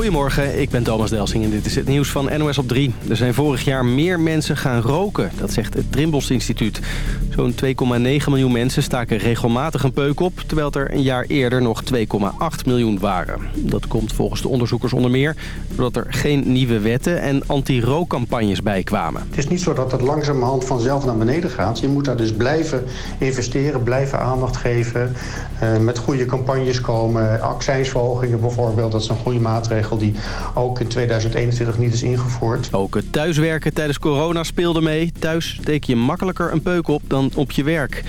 Goedemorgen, ik ben Thomas Delsing en dit is het nieuws van NOS op 3. Er zijn vorig jaar meer mensen gaan roken, dat zegt het Trimbos Instituut. Zo'n 2,9 miljoen mensen staken regelmatig een peuk op... terwijl er een jaar eerder nog 2,8 miljoen waren. Dat komt volgens de onderzoekers onder meer... doordat er geen nieuwe wetten en anti-rookcampagnes bij kwamen. Het is niet zo dat het langzamerhand vanzelf naar beneden gaat. Je moet daar dus blijven investeren, blijven aandacht geven... Uh, met goede campagnes komen, accijnsverhogingen bijvoorbeeld... dat is een goede maatregel die ook in 2021 niet is ingevoerd. Ook het thuiswerken tijdens corona speelde mee. Thuis steek je makkelijker een peuk op dan op je werk.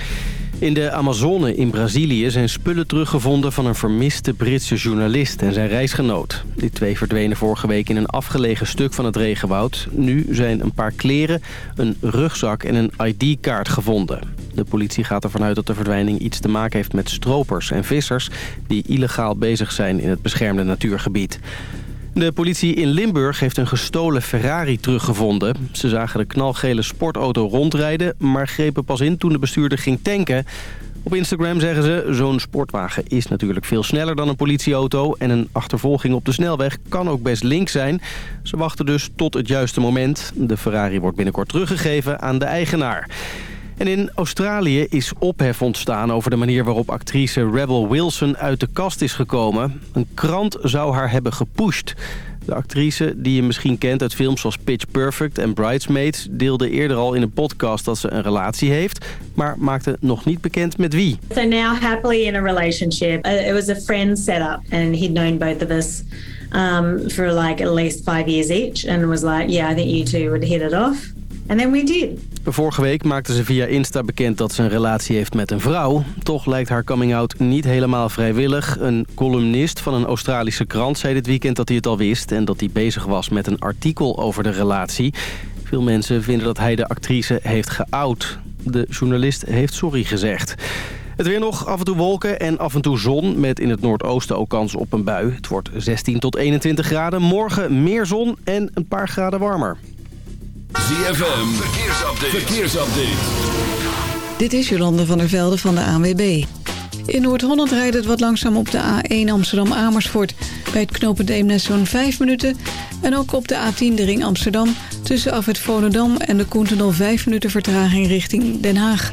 In de Amazone in Brazilië zijn spullen teruggevonden van een vermiste Britse journalist en zijn reisgenoot. Die twee verdwenen vorige week in een afgelegen stuk van het regenwoud. Nu zijn een paar kleren, een rugzak en een ID-kaart gevonden. De politie gaat ervan uit dat de verdwijning iets te maken heeft met stropers en vissers... die illegaal bezig zijn in het beschermde natuurgebied. De politie in Limburg heeft een gestolen Ferrari teruggevonden. Ze zagen de knalgele sportauto rondrijden, maar grepen pas in toen de bestuurder ging tanken. Op Instagram zeggen ze, zo'n sportwagen is natuurlijk veel sneller dan een politieauto... en een achtervolging op de snelweg kan ook best link zijn. Ze wachten dus tot het juiste moment. De Ferrari wordt binnenkort teruggegeven aan de eigenaar. En in Australië is ophef ontstaan over de manier waarop actrice Rebel Wilson uit de kast is gekomen. Een krant zou haar hebben gepusht. De actrice, die je misschien kent uit films zoals Pitch Perfect en Bridesmaids... deelde eerder al in een podcast dat ze een relatie heeft... maar maakte nog niet bekend met wie. So now happily in a relationship. Uh, it was a friend setup and he'd known both of us um, for like at least five years each... and was like, yeah, I think you two would hit it off. And then we did. Vorige week maakte ze via Insta bekend dat ze een relatie heeft met een vrouw. Toch lijkt haar coming-out niet helemaal vrijwillig. Een columnist van een Australische krant zei dit weekend dat hij het al wist... en dat hij bezig was met een artikel over de relatie. Veel mensen vinden dat hij de actrice heeft geout. De journalist heeft sorry gezegd. Het weer nog, af en toe wolken en af en toe zon... met in het noordoosten ook kans op een bui. Het wordt 16 tot 21 graden. Morgen meer zon en een paar graden warmer. ZFM, verkeersupdate. verkeersupdate. Dit is Jolande van der Velde van de ANWB. In Noord-Holland rijdt het wat langzaam op de A1 Amsterdam-Amersfoort. Bij het knooppunt Eemnes zo'n 5 minuten. En ook op de A10 de ring Amsterdam. Tussen af het Volendam en de Koentenol 5 minuten vertraging richting Den Haag.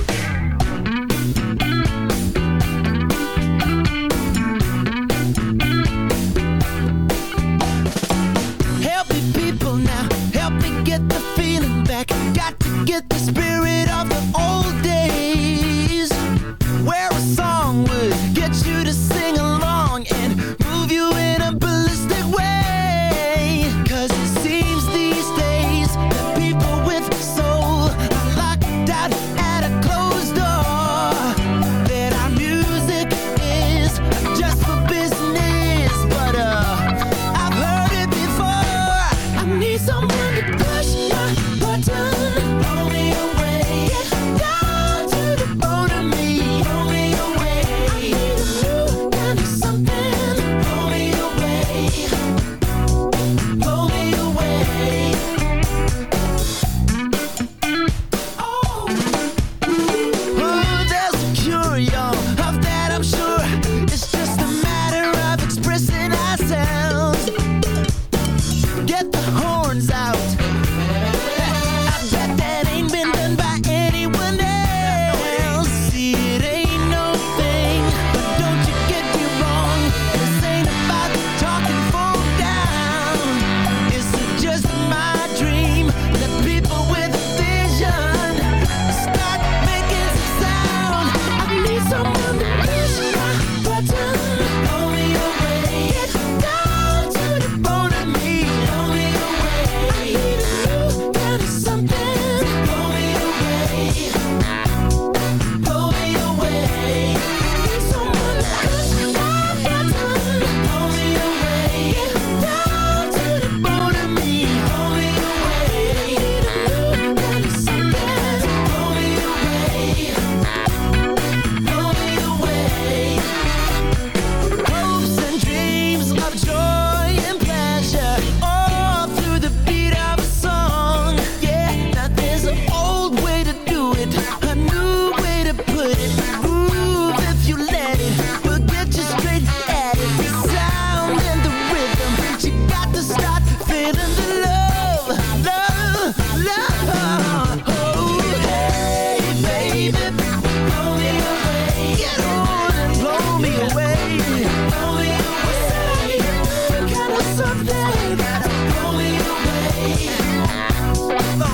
Get the spirit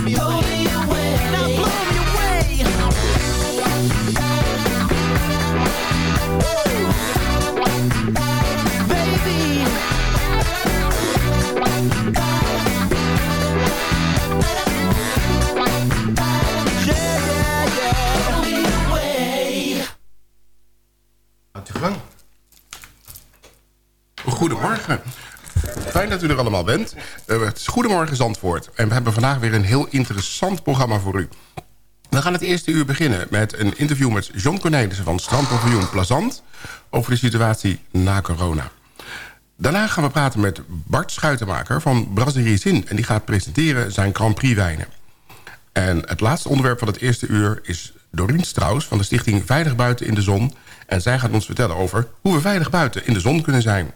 me. Allemaal bent. Is Goedemorgen Zandvoort. En we hebben vandaag weer een heel interessant programma voor u. We gaan het eerste uur beginnen met een interview met John Cornelissen van Strandpaviljoen Plazant... over de situatie na corona. Daarna gaan we praten met Bart Schuitenmaker van Brasserie Zin... en die gaat presenteren zijn Grand Prix wijnen. En het laatste onderwerp van het eerste uur is Doreen Strauss... van de stichting Veilig Buiten in de Zon. En zij gaat ons vertellen over hoe we veilig buiten in de zon kunnen zijn.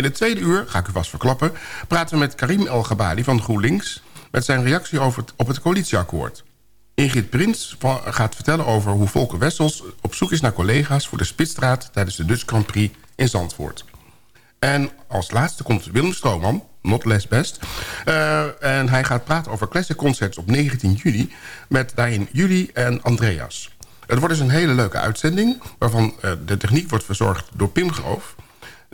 In het tweede uur, ga ik u vast verklappen... praten we met Karim El Gabali van GroenLinks... met zijn reactie over op het coalitieakkoord. Ingrid Prins gaat vertellen over hoe Volker Wessels... op zoek is naar collega's voor de Spitstraat... tijdens de Dutch Grand Prix in Zandvoort. En als laatste komt Willem Strooman, not less best. Uh, en hij gaat praten over Classic Concerts op 19 juli... met daarin Julie en Andreas. Het wordt dus een hele leuke uitzending... waarvan uh, de techniek wordt verzorgd door Pim Groof...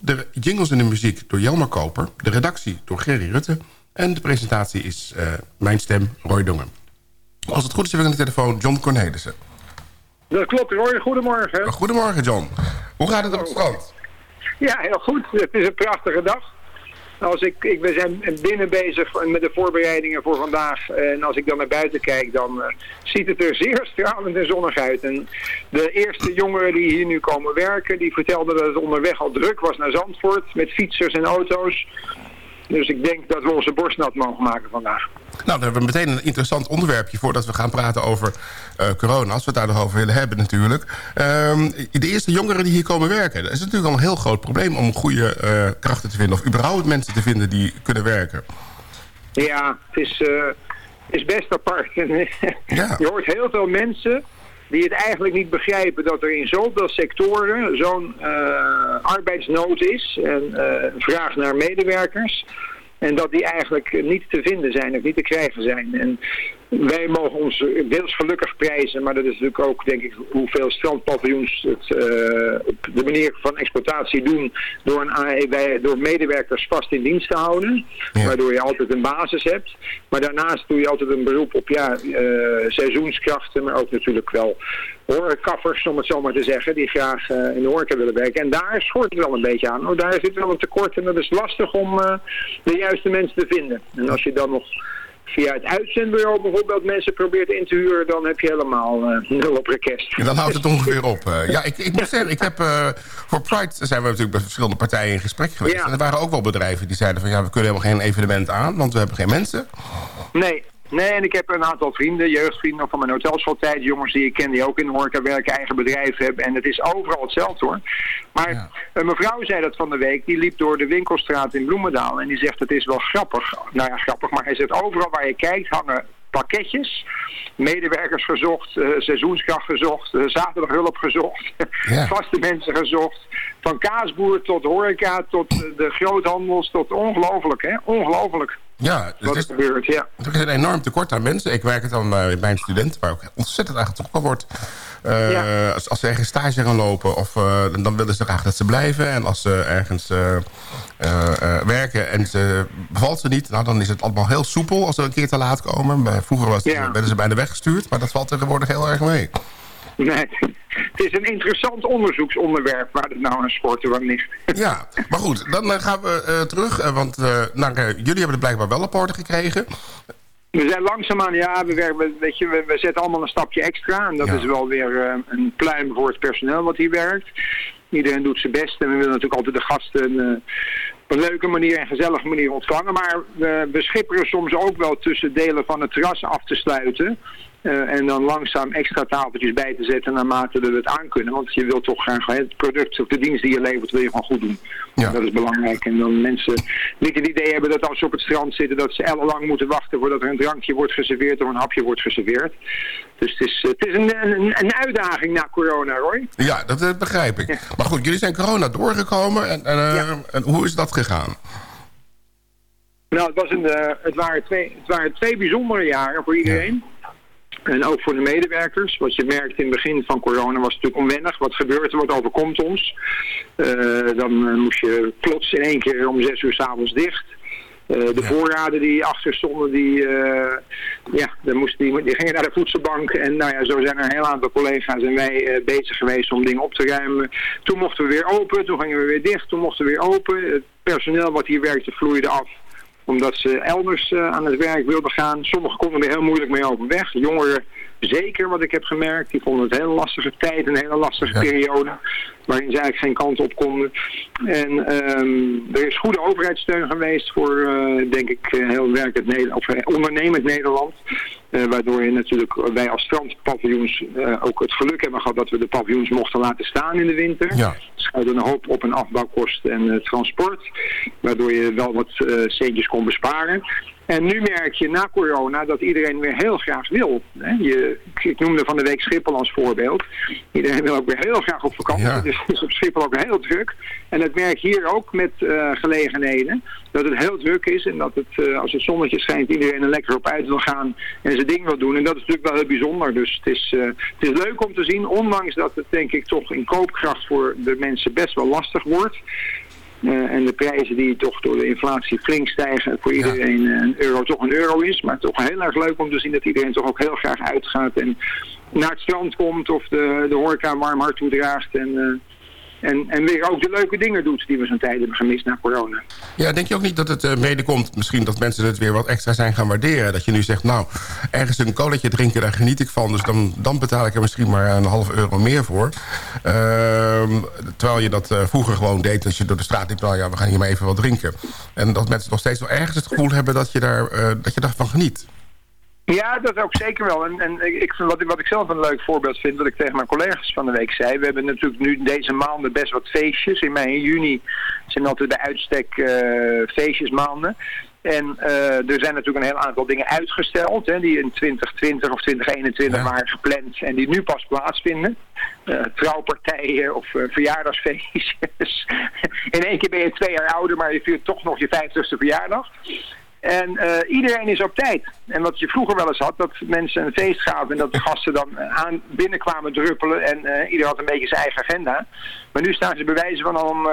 de jingles en de muziek door Jelmer Koper... de redactie door Gerry Rutte... en de presentatie is uh, mijn stem, Roy Dongen. Als het goed is, heb ik aan de telefoon John Cornelissen. Dat klopt, Roy. Goedemorgen. Goedemorgen, John. Hoe gaat het op het strand? Ja, heel goed. Het is een prachtige dag. Als ik, ik, we zijn binnen bezig met de voorbereidingen voor vandaag. En als ik dan naar buiten kijk, dan uh, ziet het er zeer stralend en zonnig uit. En de eerste jongeren die hier nu komen werken, die vertelden dat het onderweg al druk was naar Zandvoort. Met fietsers en auto's. Dus ik denk dat we onze borst nat mogen maken vandaag. Nou, dan hebben we meteen een interessant onderwerpje voordat we gaan praten over uh, corona. Als we het daar nog over willen hebben natuurlijk. Uh, de eerste jongeren die hier komen werken. Dat is natuurlijk al een heel groot probleem om goede uh, krachten te vinden. Of überhaupt mensen te vinden die kunnen werken. Ja, het is, uh, is best apart. ja. Je hoort heel veel mensen die het eigenlijk niet begrijpen dat er in zoveel sectoren zo'n uh, arbeidsnood is en uh, vraag naar medewerkers. En dat die eigenlijk niet te vinden zijn of niet te krijgen zijn. En wij mogen ons deels gelukkig prijzen, maar dat is natuurlijk ook, denk ik, hoeveel strandpaviljoens het uh, de manier van exploitatie doen door, een AEW, door medewerkers vast in dienst te houden. Waardoor je altijd een basis hebt. Maar daarnaast doe je altijd een beroep op ja, uh, seizoenskrachten, maar ook natuurlijk wel hoorkaffers, om het zo maar te zeggen, die graag uh, in de horeca willen werken. En daar schort het wel een beetje aan. Oh, daar zit wel een tekort en dat is lastig om de juiste mensen te vinden. En als je dan nog via het uitzendbureau bijvoorbeeld mensen probeert in te huren... dan heb je helemaal uh, nul op request. En dan houdt het ongeveer op. Uh, ja, ik, ik moet zeggen, ik heb, uh, voor Pride zijn we natuurlijk met verschillende partijen in gesprek geweest. Ja. En er waren ook wel bedrijven die zeiden van... ja, we kunnen helemaal geen evenement aan, want we hebben geen mensen. Nee, Nee, en ik heb een aantal vrienden, jeugdvrienden van mijn hotelschooltijd, jongens die ik ken die ook in de horeca werken, eigen bedrijf hebben. En het is overal hetzelfde hoor. Maar ja. een mevrouw zei dat van de week, die liep door de winkelstraat in Bloemendaal en die zegt het is wel grappig. Nou ja, grappig, maar hij zegt overal waar je kijkt hangen pakketjes. Medewerkers gezocht, uh, seizoenskracht gezocht, uh, zaterdaghulp gezocht, ja. vaste mensen gezocht. Van kaasboer tot horeca, tot uh, de groothandels, tot ongelooflijk, hè? Ongelooflijk. Ja, wat gebeurt, ja. Er is een enorm tekort aan mensen. Ik werk het dan bij mijn studenten, waar ook ontzettend aan getrokken wordt. Uh, ja. als, als, ze ergens stage gaan lopen, of, uh, dan willen ze graag dat ze blijven. En als ze ergens uh, werken en ze bevalt ze niet... Nou, dan is het allemaal heel soepel als ze een keer te laat komen. Vroeger was het, ja. werden ze bijna weggestuurd, maar dat valt tegenwoordig heel erg mee. Nee, het is een interessant onderzoeksonderwerp waar het nou aan sporten ligt. Ja, maar goed, dan gaan we uh, terug. Uh, want nou, jullie hebben het blijkbaar wel op orde gekregen. We zijn langzaamaan, ja, we, werken, weet je, we, we zetten allemaal een stapje extra. En dat ja. is wel weer een pluim voor het personeel wat hier werkt. Iedereen doet zijn best en we willen natuurlijk altijd de gasten op een leuke manier en gezellige manier ontvangen. Maar we, we schipperen soms ook wel tussen delen van het terras af te sluiten. Uh, en dan langzaam extra tafeltjes bij te zetten naarmate we het aan kunnen. Want je wilt toch graag het product of de dienst die je levert, wil je gewoon goed doen. Ja. Dat is belangrijk. En dan mensen niet het idee hebben dat als ze op het strand zitten, dat ze ellenlang moeten wachten voordat er een drankje wordt geserveerd of een hapje wordt geserveerd. Dus het is, het is een, een, een uitdaging na corona, Roy. Ja, dat, dat begrijp ik. Ja. Maar goed, jullie zijn corona doorgekomen. En, en, ja. en hoe is dat gegaan? Nou, het, was een, het, waren twee, het waren twee bijzondere jaren voor iedereen. Ja. En ook voor de medewerkers. Wat je merkt in het begin van corona was het natuurlijk onwennig. Wat gebeurt er? Wat overkomt ons? Uh, dan uh, moest je plots in één keer om zes uur s'avonds dicht. de voorraden die achter stonden, die, ja, dan moest die, die gingen naar de voedselbank. En nou ja, zo zijn er een heel aantal collega's en wij bezig geweest om dingen op te ruimen. Toen mochten we weer open, toen gingen we weer dicht, toen mochten we weer open. Het personeel wat hier werkte vloeide af omdat ze elders aan het werk wilden gaan. Sommigen konden er heel moeilijk mee overweg. Jongeren zeker, wat ik heb gemerkt. Die vonden het een hele lastige tijd, een hele lastige periode. Waarin ze eigenlijk geen kant op konden. En um, er is goede overheidssteun geweest voor, uh, denk ik, heel werkend Nederland, of ondernemend Nederland. Uh, waardoor je natuurlijk, wij als strandpaviljoens uh, ook het geluk hebben gehad dat we de paviljoens mochten laten staan in de winter. Ja. Schuilde een hoop op een afbouwkosten en transport. Waardoor je wel wat centjes kon besparen. En nu merk je na corona dat iedereen weer heel graag wil. Je, ik noemde van de week Schiphol als voorbeeld. Iedereen wil ook weer heel graag op vakantie. Dus het is op Schiphol ook heel druk. En dat merk je hier ook met uh, gelegenheden. Dat het heel druk is en dat het, uh, als het zonnetje schijnt iedereen er lekker op uit wil gaan en zijn ding wil doen. En dat is natuurlijk wel heel bijzonder. Dus het is, uh, het is leuk om te zien, ondanks dat het denk ik toch in koopkracht voor de mensen best wel lastig wordt. Uh, en de prijzen die toch door de inflatie flink stijgen voor iedereen ja. een euro toch een euro is. Maar toch heel erg leuk om te zien dat iedereen toch ook heel graag uitgaat en naar het strand komt of de, de horeca warm hart toedraagt. En, uh, en, en weer ook de leuke dingen doet die we zo'n tijd hebben gemist na corona. Ja, denk je ook niet dat het uh, mede komt, misschien dat mensen het weer wat extra zijn gaan waarderen? Dat je nu zegt, nou, ergens een koletje drinken, daar geniet ik van. Dus dan, dan betaal ik er misschien maar een half euro meer voor. Uh, terwijl je dat uh, vroeger gewoon deed als je door de straat liep. Nou ja, we gaan hier maar even wat drinken. En dat mensen nog steeds wel ergens het gevoel hebben dat je, daar, uh, dat je daarvan geniet. Ja, dat ook zeker wel. En, en ik, wat, wat ik zelf een leuk voorbeeld vind, wat ik tegen mijn collega's van de week zei. We hebben natuurlijk nu deze maanden best wat feestjes. In mei en juni zijn altijd de uitstek uh, feestjesmaanden. En uh, er zijn natuurlijk een heel aantal dingen uitgesteld, hè, die in 2020 of 2021 ja. waren gepland en die nu pas plaatsvinden. Uh, trouwpartijen of uh, verjaardagsfeestjes. in één keer ben je twee jaar ouder, maar je viert toch nog je vijftigste verjaardag. En uh, iedereen is op tijd. En wat je vroeger wel eens had, dat mensen een feest gaven en dat de gasten dan aan binnenkwamen druppelen en uh, ieder had een beetje zijn eigen agenda. Maar nu staan ze bewijzen van om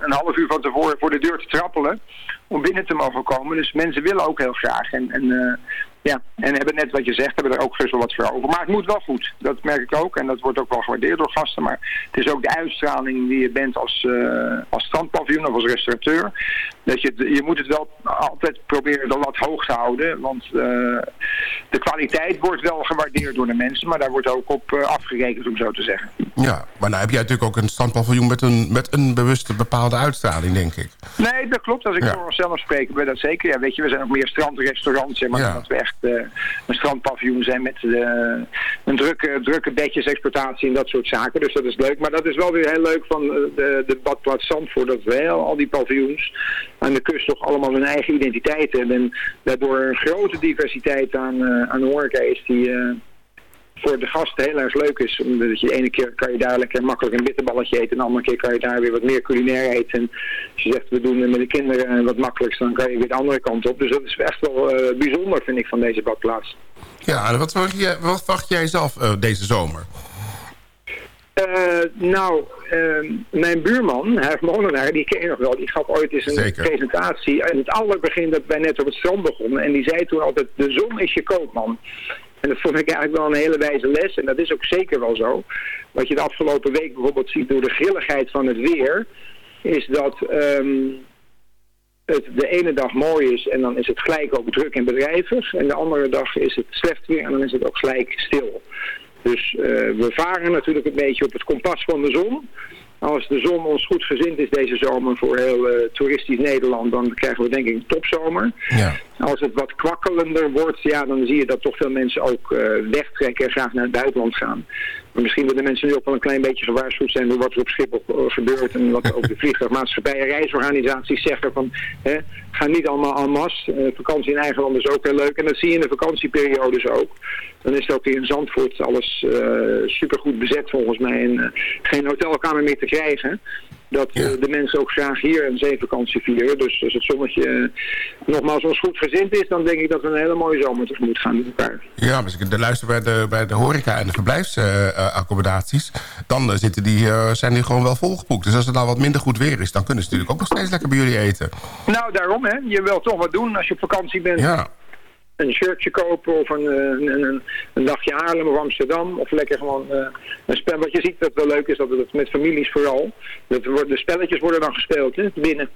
een half uur van tevoren voor de deur te trappelen om binnen te mogen komen. Dus mensen willen ook heel graag. En, en ja, en hebben net wat je zegt, hebben er ook gerust wel wat voor over. Maar het moet wel goed, dat merk ik ook. En dat wordt ook wel gewaardeerd door gasten. Maar het is ook de uitstraling die je bent als, uh, als strandpaviljoen of als restaurateur. Dat je, je moet het wel altijd proberen de lat hoog te houden. Want uh, de kwaliteit wordt wel gewaardeerd door de mensen. Maar daar wordt ook op uh, afgerekend, om zo te zeggen. Ja, maar nou heb jij natuurlijk ook een strandpaviljoen met een, met een bewuste bepaalde uitstraling, denk ik. Nee, dat klopt. Als ik ja. voor onszelf spreek, ben dat zeker. Ja, weet je, we zijn ook meer strandrestaurants, zeg maar. Ja. Dat we echt uh, een strandpaviljoen zijn met een drukke, drukke bedjesexploitatie en dat soort zaken. Dus dat is leuk. Maar dat is wel weer heel leuk van de, de badplaats Zandvoort. Dat we heel, al die paviljoens aan de kust toch allemaal hun eigen identiteit hebben. En daardoor een grote diversiteit aan, uh, aan horeca is die voor de gast heel erg leuk is. Omdat je de ene keer kan je daar lekker makkelijk een bitterballetje eten. En de andere keer kan je daar weer wat meer culinair eten. En als je zegt we doen met de kinderen wat makkelijks, dan kan je weer de andere kant op. Dus dat is echt wel uh, bijzonder vind ik van deze badplaats. Ja, wat wacht jij, wat wacht jij zelf deze zomer? Uh, nou, uh, mijn buurman, Herf Molenaar, die ken je nog wel, die gaf ooit eens een Zeker. presentatie. En het allerbegin dat wij net op het strand begonnen. En die zei toen altijd, de zon is je koopman. En dat vond ik eigenlijk wel een hele wijze les. En dat is ook zeker wel zo. Wat je de afgelopen week bijvoorbeeld ziet door de grilligheid van het weer... is dat um, het de ene dag mooi is en dan is het gelijk ook druk en bedrijvig. En de andere dag is het slecht weer en dan is het ook gelijk stil. Dus uh, we varen natuurlijk een beetje op het kompas van de zon... Als de zon ons goed gezind is deze zomer voor heel uh, toeristisch Nederland, dan krijgen we denk ik een topzomer. Ja. Als het wat kwakkelender wordt, ja, dan zie je dat toch veel mensen ook uh, wegtrekken en graag naar het buitenland gaan. Maar misschien willen mensen nu ook wel een klein beetje gewaarschuwd zijn door wat er op Schiphol gebeurt. En wat ook de vliegtuigmaatschappijen, reisorganisaties zeggen van, hè, ga niet allemaal en masse. Uh, vakantie in eigen land is ook heel leuk. En dat zie je in de vakantieperiodes ook. Dan is het ook in Zandvoort alles uh, supergoed bezet volgens mij. En geen hotelkamer meer te krijgen. Dat de mensen ook graag hier een zeevakantie vieren. Dus als het zonnetje nogmaals ons goed gezind is, dan denk ik dat we een hele mooie zomer tegemoet gaan met elkaar. Ja, als ik de luister bij de, bij de horeca en de verblijfsaccommodaties, dan zitten die, zijn die gewoon wel volgeboekt. Dus als het nou wat minder goed weer is, dan kunnen ze natuurlijk ook nog steeds lekker bij jullie eten. Nou, daarom hè. Je wilt toch wat doen als je op vakantie bent. Ja een shirtje kopen of een, een, een, een, dagje Haarlem of Amsterdam. Of lekker gewoon uh, een spel. Wat je ziet dat wel leuk is, dat het met families vooral. Dat de spelletjes worden dan gespeeld hè, binnen.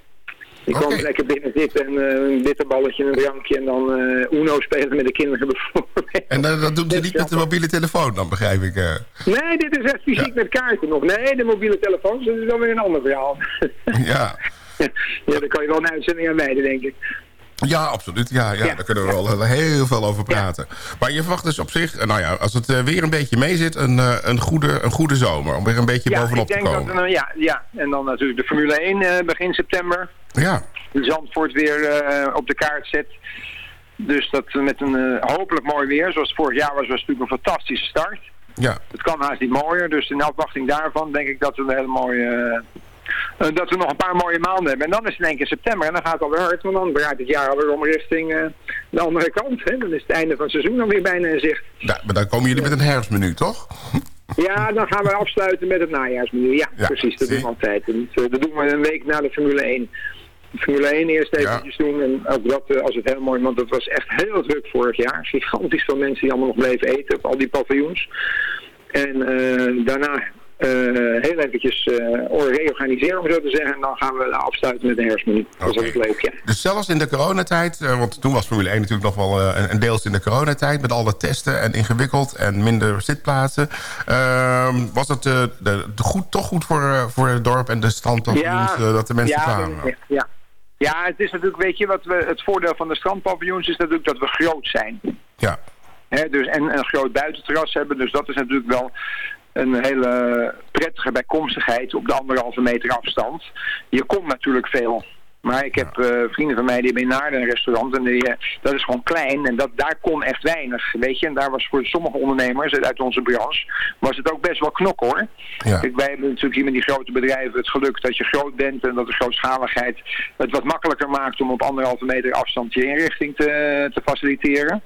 Je okay. kan lekker binnen zitten en uh, een bitterballetje, een drankje en dan uh, Uno spelen met de kinderen bijvoorbeeld. En uh, dat doen ze niet met de mobiele telefoon dan, begrijp ik? Nee, dit is echt fysiek ja. met kaarten nog. Nee, de mobiele telefoon, dat is dan weer een ander verhaal. Ja. ja, daar kan je wel een uitzending aan wijden, denk ik. Ja, absoluut. Ja, ja, daar kunnen we wel heel veel over praten. Maar je verwacht dus op zich, nou ja, als het weer een beetje mee zit, een, een, goede, een goede zomer. Om weer een beetje bovenop te komen. Dat, ja, ja, en dan natuurlijk de Formule 1 uh, begin september. Ja. Zandvoort weer uh, op de kaart zet. Dus dat met een hopelijk mooi weer, zoals vorig jaar was, was natuurlijk een fantastische start. Ja. Het kan haast niet mooier, dus in afwachting daarvan denk ik dat we een hele mooie uh, dat we nog een paar mooie maanden hebben. En dan is het in één keer september en dan gaat het alweer hard. Want dan draait het jaar alweer om richting uh, de andere kant. Hè. Dan is het einde van het seizoen dan weer bijna in zicht. Ja, maar dan komen jullie met een herfstmenu, toch? Ja, dan gaan we afsluiten met het najaarsmenu. Ja, ja precies. Dat doen we altijd. Dat, dat doen we een week na de Formule 1. Formule 1 eerst eventjes ja. doen. En ook dat als het heel mooi, want het was echt heel druk vorig jaar. Gigantisch veel mensen die allemaal nog bleven eten op al die paviljoens. En uh, daarna heel eventjes uh, reorganiseren, om zo te zeggen. En dan gaan we afsluiten met een herfstmenu. Okay. Dat is ook leuk, ja. Dus zelfs in de coronatijd, want toen was Formule 1 natuurlijk nog wel een, een, deels in de coronatijd... met alle testen en ingewikkeld en minder zitplaatsen... Ehm, was het de, de, goed, toch goed voor, voor het dorp en de ja, dat de mensen ja, kwamen? Ja, ja, het is natuurlijk, weet je, wat we, het voordeel van de strandpaviljoens is natuurlijk dat we groot zijn. Ja. He, dus, en een groot buitenterras hebben, dus dat is natuurlijk wel een hele prettige bijkomstigheid op de anderhalve meter afstand. Je komt natuurlijk veel. Maar ik heb uh, vrienden van mij die hebben in Naarden een restaurant en die, uh, dat is gewoon klein en dat, daar kon echt weinig, weet je. En daar was voor sommige ondernemers uit onze branche, was het ook best wel knok hoor. Ja. Kijk, wij hebben natuurlijk hier met die grote bedrijven het geluk dat je groot bent en dat de grootschaligheid het wat makkelijker maakt om op anderhalve meter afstand je inrichting te, te faciliteren.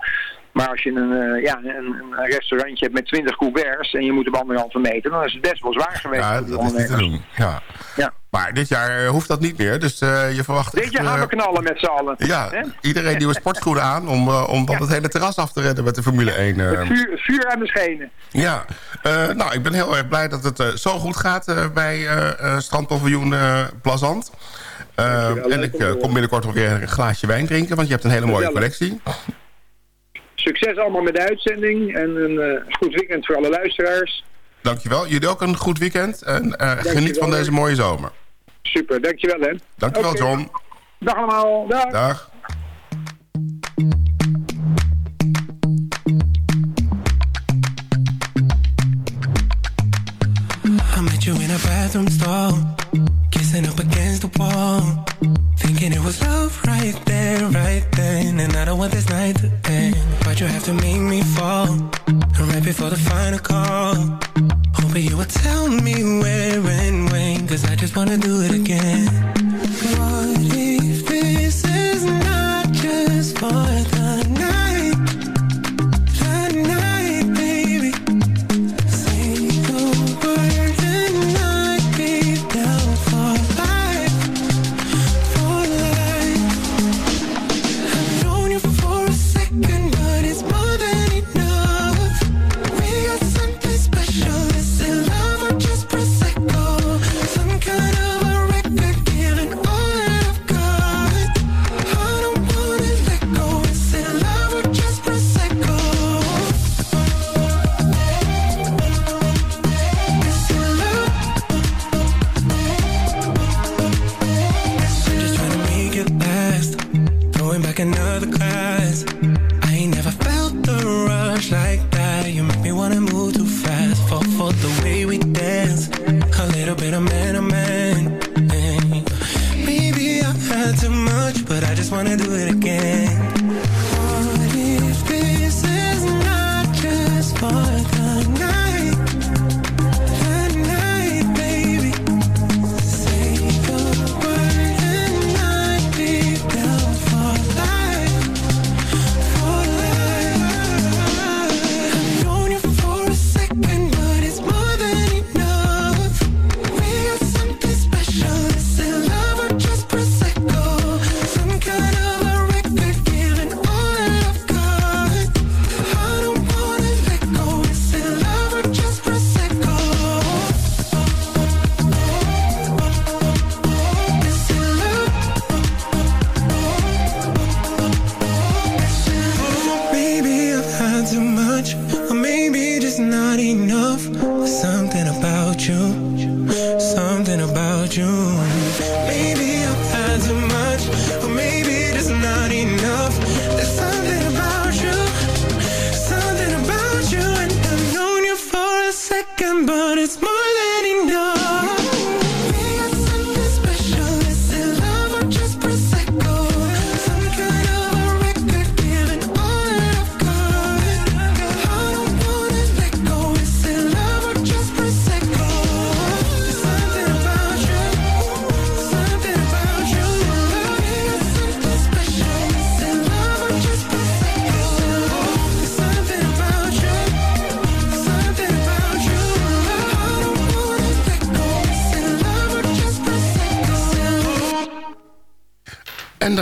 Maar als je een, uh, ja, een, een, restaurantje hebt met 20 couverts en je moet op anderhalve meter, dan is het best wel zwaar geweest. Ja, dat is niet te doen. Ja. ja. Maar dit jaar hoeft dat niet meer, dus uh, je verwacht... Dit jaar gaan we knallen met z'n allen. Ja, He? iedereen nieuwe sportschoenen aan om, uh, om dan ja. het hele terras af te redden met de Formule 1. Vuur, vuur, aan de schenen. Ja, nou ik ben heel erg blij dat het zo goed gaat bij strandpaviljoen Plazant. en ik kom binnenkort nog weer een glaasje wijn drinken, want je hebt een hele mooie collectie. Succes allemaal met de uitzending en een uh, goed weekend voor alle luisteraars. Dankjewel. Jullie ook een goed weekend en uh, geniet van deze mooie zomer. Super, dankjewel hè. Dankjewel okay. John. Dag allemaal. Dag. Dag. I met you in a bathroom stall Kissing up against the wall Thinking it was love right there, right then And I don't want this night to end But you have to make me fall? Right before the final call. Hoping you would tell me where and when Cause I just wanna do it again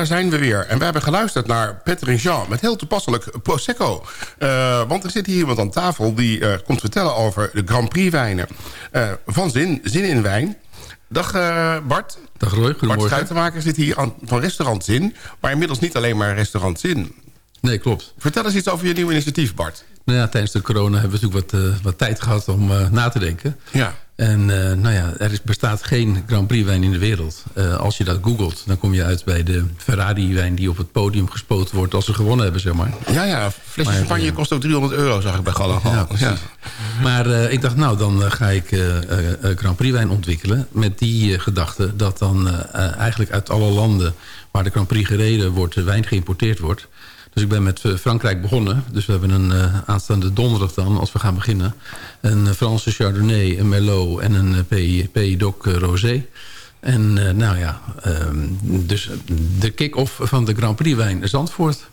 daar zijn we weer. En we hebben geluisterd naar Peter en Jean met heel toepasselijk Prosecco. Eh, want er zit hier iemand aan tafel die eh, komt vertellen over de Grand Prix wijnen. Eh, van Zin, Zin in Wijn. Dag Bart. Dag Roy, Bart goedemorgen. Schuitenmaker zit hier aan, van restaurant Zin. Maar inmiddels niet alleen maar restaurant Zin. Nee, klopt. Vertel eens iets over je nieuwe initiatief, Bart. Nou ja, tijdens de corona hebben we natuurlijk wat, wat tijd gehad om na te denken. Ja. En eh, nou ja, er is, bestaat geen Grand Prix wijn in de wereld. Eh, als je dat googelt, dan kom je uit bij de Ferrari wijn... die op het podium gespoten wordt als ze gewonnen hebben, zeg maar. Ja, ja. Flesje champagne eh, kost ook 300 euro, zag ik bij Gallenhal. Ja, precies. Maar ik dacht, nou, dan ga ik Grand Prix wijn ontwikkelen... met die gedachte dat dan eigenlijk uit alle landen... waar de Grand Prix gereden wordt, wijn geïmporteerd wordt. Dus ik ben met eh, Frankrijk begonnen. Dus we hebben een eh, aanstaande donderdag dan, als we gaan beginnen... een eh, Franse Chardonnay, een Merlot en een Pays Doc Rosé... En nou ja, ehm, dus de kick-off van de Grand Prix wijn Zandvoort.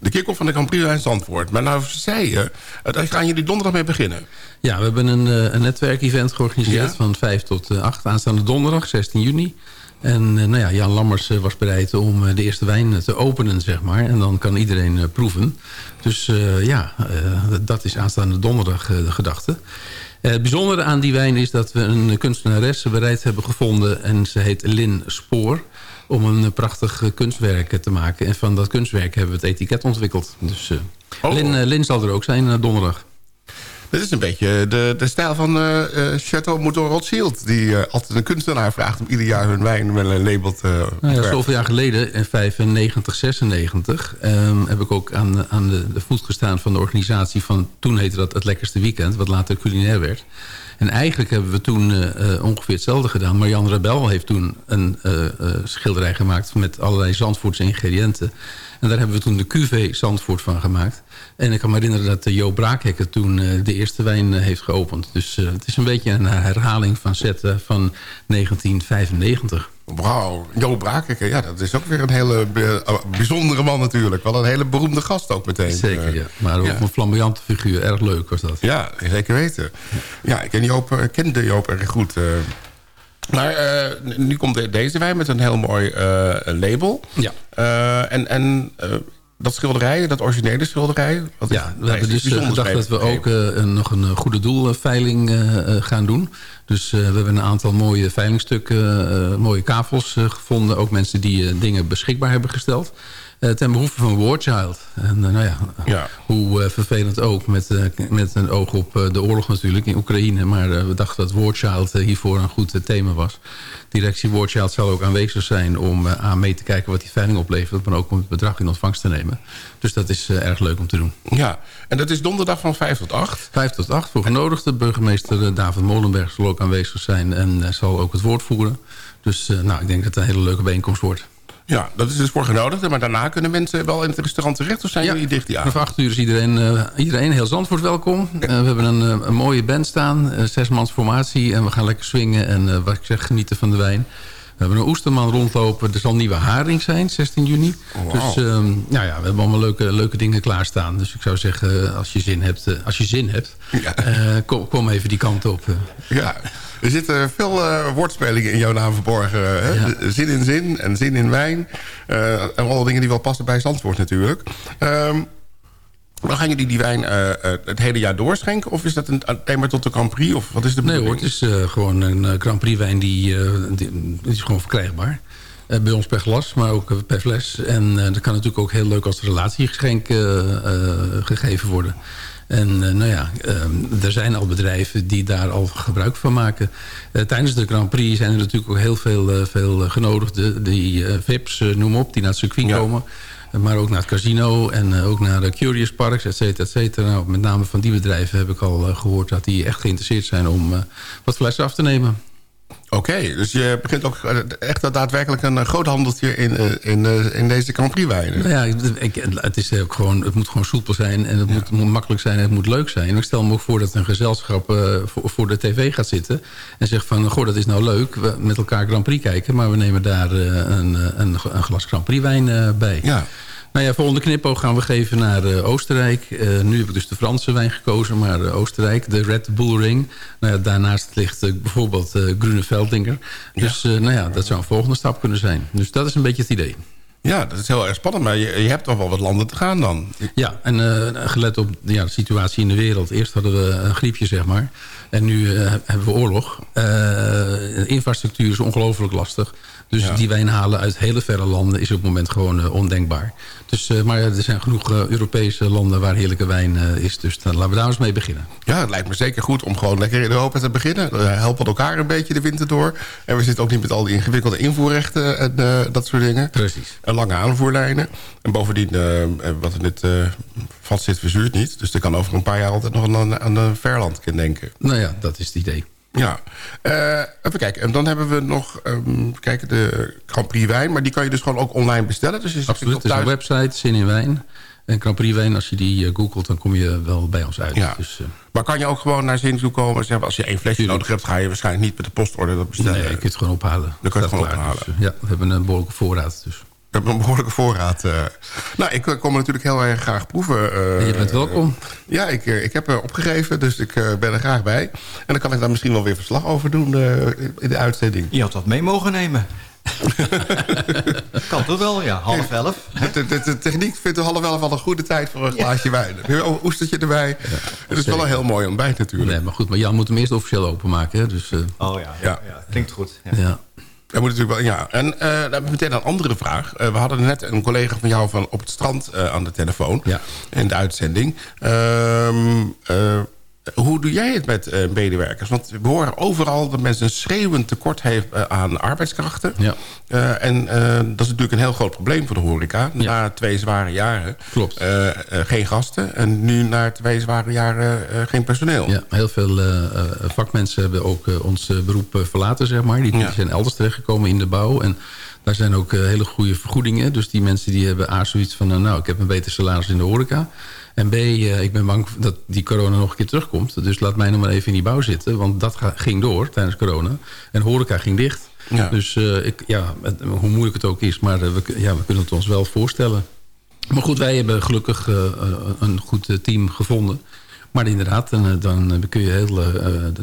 De kick-off van de Grand Prix in Zandvoort. Maar nou zei je, daar gaan jullie donderdag mee beginnen. Ja, we hebben een, een netwerkevent georganiseerd Ja? van 5 tot eh, 8 aanstaande donderdag, 16 juni. En eh, nou ja, Jan Lammers eh, was bereid om eh, de eerste wijn te openen, zeg maar. En dan kan iedereen proeven. Dus ja, dat is aanstaande donderdag de gedachte. Het bijzondere aan die wijn is dat we een kunstenares bereid hebben gevonden. En ze heet Lin Spoor. Om een prachtig kunstwerk te maken. En van dat kunstwerk hebben we het etiket ontwikkeld. Dus Oh. Lin, Lin zal er ook zijn eh, donderdag. Dit is een beetje de, de stijl van eh eh, Chateau Mouton Rothschild... die eh, altijd een kunstenaar vraagt om ieder jaar hun wijn met een label te Nou ja, zoveel jaar geleden, in 95, 96... ehm, heb ik ook aan, aan de, de voet gestaan van de organisatie van... toen heette dat Het Lekkerste Weekend, wat later culinair werd. En eigenlijk hebben we toen ongeveer hetzelfde gedaan. Marjan Rebel heeft toen een schilderij gemaakt... met allerlei Zandvoortse ingrediënten. En daar hebben we toen de QV Zandvoort van gemaakt. En ik kan me herinneren dat eh, Jo Braakhekker toen eh, de eerste wijn eh, heeft geopend. Dus het is een beetje een herhaling van zetten van 1995. Wauw, Jo Braakeke, ja, dat is ook weer een hele bijzondere man natuurlijk. Wel een hele beroemde gast ook meteen. Zeker, ja. Maar ook ja. een flamboyante figuur. Erg leuk was dat. Ja, zeker weten. Ja, ik ken Joop, kende Joop erg goed. Maar nu komt de- deze wijn met een heel mooi label. Ja. En en dat schilderij, dat originele schilderij... Ja, we hebben dus eh, gedacht dat we ook eh, nog een eh, goede doelveiling eh, eh, gaan doen. Dus eh, we hebben een aantal mooie veilingstukken, eh, mooie kavels eh, gevonden. Ook mensen die eh, dingen beschikbaar hebben gesteld. Eh, ten behoeve van War Child. En eh, nou ja, Ja. hoe eh, vervelend ook, met, met een oog op de oorlog natuurlijk in Oekraïne. Maar we dachten dat War Child eh, hiervoor een goed thema was. Directie War Child zal ook aanwezig zijn om aan mee te kijken wat die veiling oplevert. Maar ook om het bedrag in ontvangst te nemen. Dus dat is erg leuk om te doen. Ja, en dat is donderdag van 5 tot 8. 5 tot 8 voor genodigde. Burgemeester David Molenberg zal ook aanwezig zijn en zal ook het woord voeren. Dus nou, ik denk dat het een hele leuke bijeenkomst wordt. Ja, dat is dus voor genodigden. Maar daarna kunnen mensen wel in het restaurant terecht. Of zijn jullie dicht die avond? Vanaf 8 uur is iedereen, eh, iedereen heel Zandvoort welkom. Eh, we hebben een, eh, een mooie band staan, zesmans formatie. En we gaan lekker swingen en wat ik zeg, genieten van de wijn. We hebben een oesterman rondlopen. Er zal nieuwe haring zijn, 16 juni. Wauw. Dus ehm, nou ja, we hebben allemaal leuke, leuke dingen klaarstaan. Dus ik zou zeggen, als je zin hebt, als je zin hebt Ja. kom, kom even die kant op. Ja, er zitten veel eh, woordspelingen in jouw naam verborgen. Hè? Ja. Zin in zin en zin in wijn. Eh, en alle dingen die wel passen bij Zandvoort natuurlijk. Ehm dan gaan jullie die wijn eh, het hele jaar doorschenken? Of is dat een, alleen maar tot de Grand Prix? Of wat is de Nee hoor, het is gewoon een Grand Prix wijn die, die, is gewoon verkrijgbaar. Bij ons per glas, maar ook per fles. En dat kan natuurlijk ook heel leuk als relatiegeschenk gegeven worden. En nou ja, ehm, er zijn al bedrijven die daar al gebruik van maken. tijdens de Grand Prix zijn er natuurlijk ook heel veel, veel genodigden. Die VIP's, noem op, die naar het circuit komen. Maar ook naar het casino en ook naar de Curious Parks, et cetera, et cetera. Nou, met name van die bedrijven heb ik al gehoord... dat die echt geïnteresseerd zijn om wat flessen af te nemen. Oké, dus je begint ook eh, echt daadwerkelijk een groot handeltje in, eh, in, eh, in deze Grand Prix wijnen. Nou ja, ik, het, is ook gewoon, het moet gewoon soepel zijn en het moet, makkelijk zijn en het moet leuk zijn. Ik stel me ook voor dat een gezelschap voor, voor, de tv gaat zitten en zegt van, goh, dat is nou leuk, we met elkaar Grand Prix kijken, maar we nemen daar een, een, een, glas Grand Prix wijn bij. Ja. Nou ja, volgende knipoog gaan we geven naar uh, Oostenrijk. Uh, nu heb ik dus de Franse wijn gekozen, maar uh, Oostenrijk. De Red Bull Ring. Nou ja, daarnaast ligt bijvoorbeeld Grune Veldinger. Dus nou ja, dat zou een volgende stap kunnen zijn. Dus dat is een beetje het idee. Ja, dat is heel erg spannend. Maar je, je hebt toch wel wat landen te gaan dan? Ja, en gelet op ja, de situatie in de wereld. Eerst hadden we een griepje, zeg maar. En nu hebben we oorlog. de infrastructuur is ongelooflijk lastig. Dus die wijn halen uit hele verre landen is op het moment gewoon uh, ondenkbaar. Dus, uh, maar er zijn genoeg uh, Europese landen waar heerlijke wijn is. Dus dan laten we daar eens mee beginnen. Ja, het lijkt me zeker goed om gewoon lekker in Europa te beginnen. We helpen elkaar een beetje de winter door. En we zitten ook niet met al die ingewikkelde invoerrechten en dat soort dingen. Precies. En lange aanvoerlijnen. En bovendien, wat er net vast zit, verzuurt niet. Dus er kan over een paar jaar altijd nog aan, aan een verland denken. Nou ja, dat is het idee. Ja, uh, even kijken. En dan hebben we nog um, kijken, de Grand Prix wijn. Maar die kan je dus gewoon ook online bestellen. Dus is Absoluut, er is een website, Zin in Wijn. En Grand Prix wijn, als je die uh, googelt, dan kom je wel bij ons uit. Ja. Dus, uh, maar kan je ook gewoon naar Zin toe komen? Zeg, als je één flesje nodig hebt, ga je waarschijnlijk niet met de postorder dat bestellen. Nee, je kunt het gewoon ophalen. Dan kan je het gewoon ophalen. Dus, ja, we hebben een behoorlijke voorraad. Dus. Ik heb een behoorlijke voorraad. Uh. Nou, ik kom natuurlijk heel erg graag proeven. Uh, je bent welkom. ja, ik, ik heb opgegeven, dus ik ben er graag bij. En dan kan ik daar misschien wel weer verslag over doen in de uitzending. Je had dat mee mogen nemen. kan toch wel, ja. Half elf. De, de, de, techniek vindt half elf al een goede tijd voor een glaasje wijn. Heb je een oestertje erbij. Ja, het is wel een heel mooi ontbijt natuurlijk. Nee, maar goed, maar Jan moet hem eerst officieel openmaken. Hè? Dus, uh, oh ja, ja, ja, klinkt goed. ja. Dat moet natuurlijk wel, ja. En uh, dan hebben we meteen een andere vraag. Uh, we hadden net een collega van jou van op het strand uh, aan de telefoon. Ja. In de uitzending. Ehm, hoe doe jij het met uh, medewerkers? Want we horen overal dat mensen een schreeuwend tekort heeft uh, aan arbeidskrachten. Ja. Uh, en dat is natuurlijk een heel groot probleem voor de horeca. Ja. Na twee zware jaren. Klopt. geen gasten. En nu na twee zware jaren geen personeel. Ja, heel veel vakmensen hebben ook ons beroep verlaten, zeg maar. Die, die zijn elders terechtgekomen in de bouw. En daar zijn ook hele goede vergoedingen. Dus die mensen die hebben A zoiets van... nou, ik heb een beter salaris in de horeca. En B, uh, ik ben bang dat die corona nog een keer terugkomt. Dus laat mij nog maar even in die bouw zitten. Want dat ging door tijdens corona. En horeca ging dicht. Ja. Dus uh, ik, ja, het, hoe moeilijk het ook is. Maar uh, we, ja, we kunnen het ons wel voorstellen. Maar goed, wij hebben gelukkig een goed team gevonden. Maar inderdaad, dan, dan kun je heel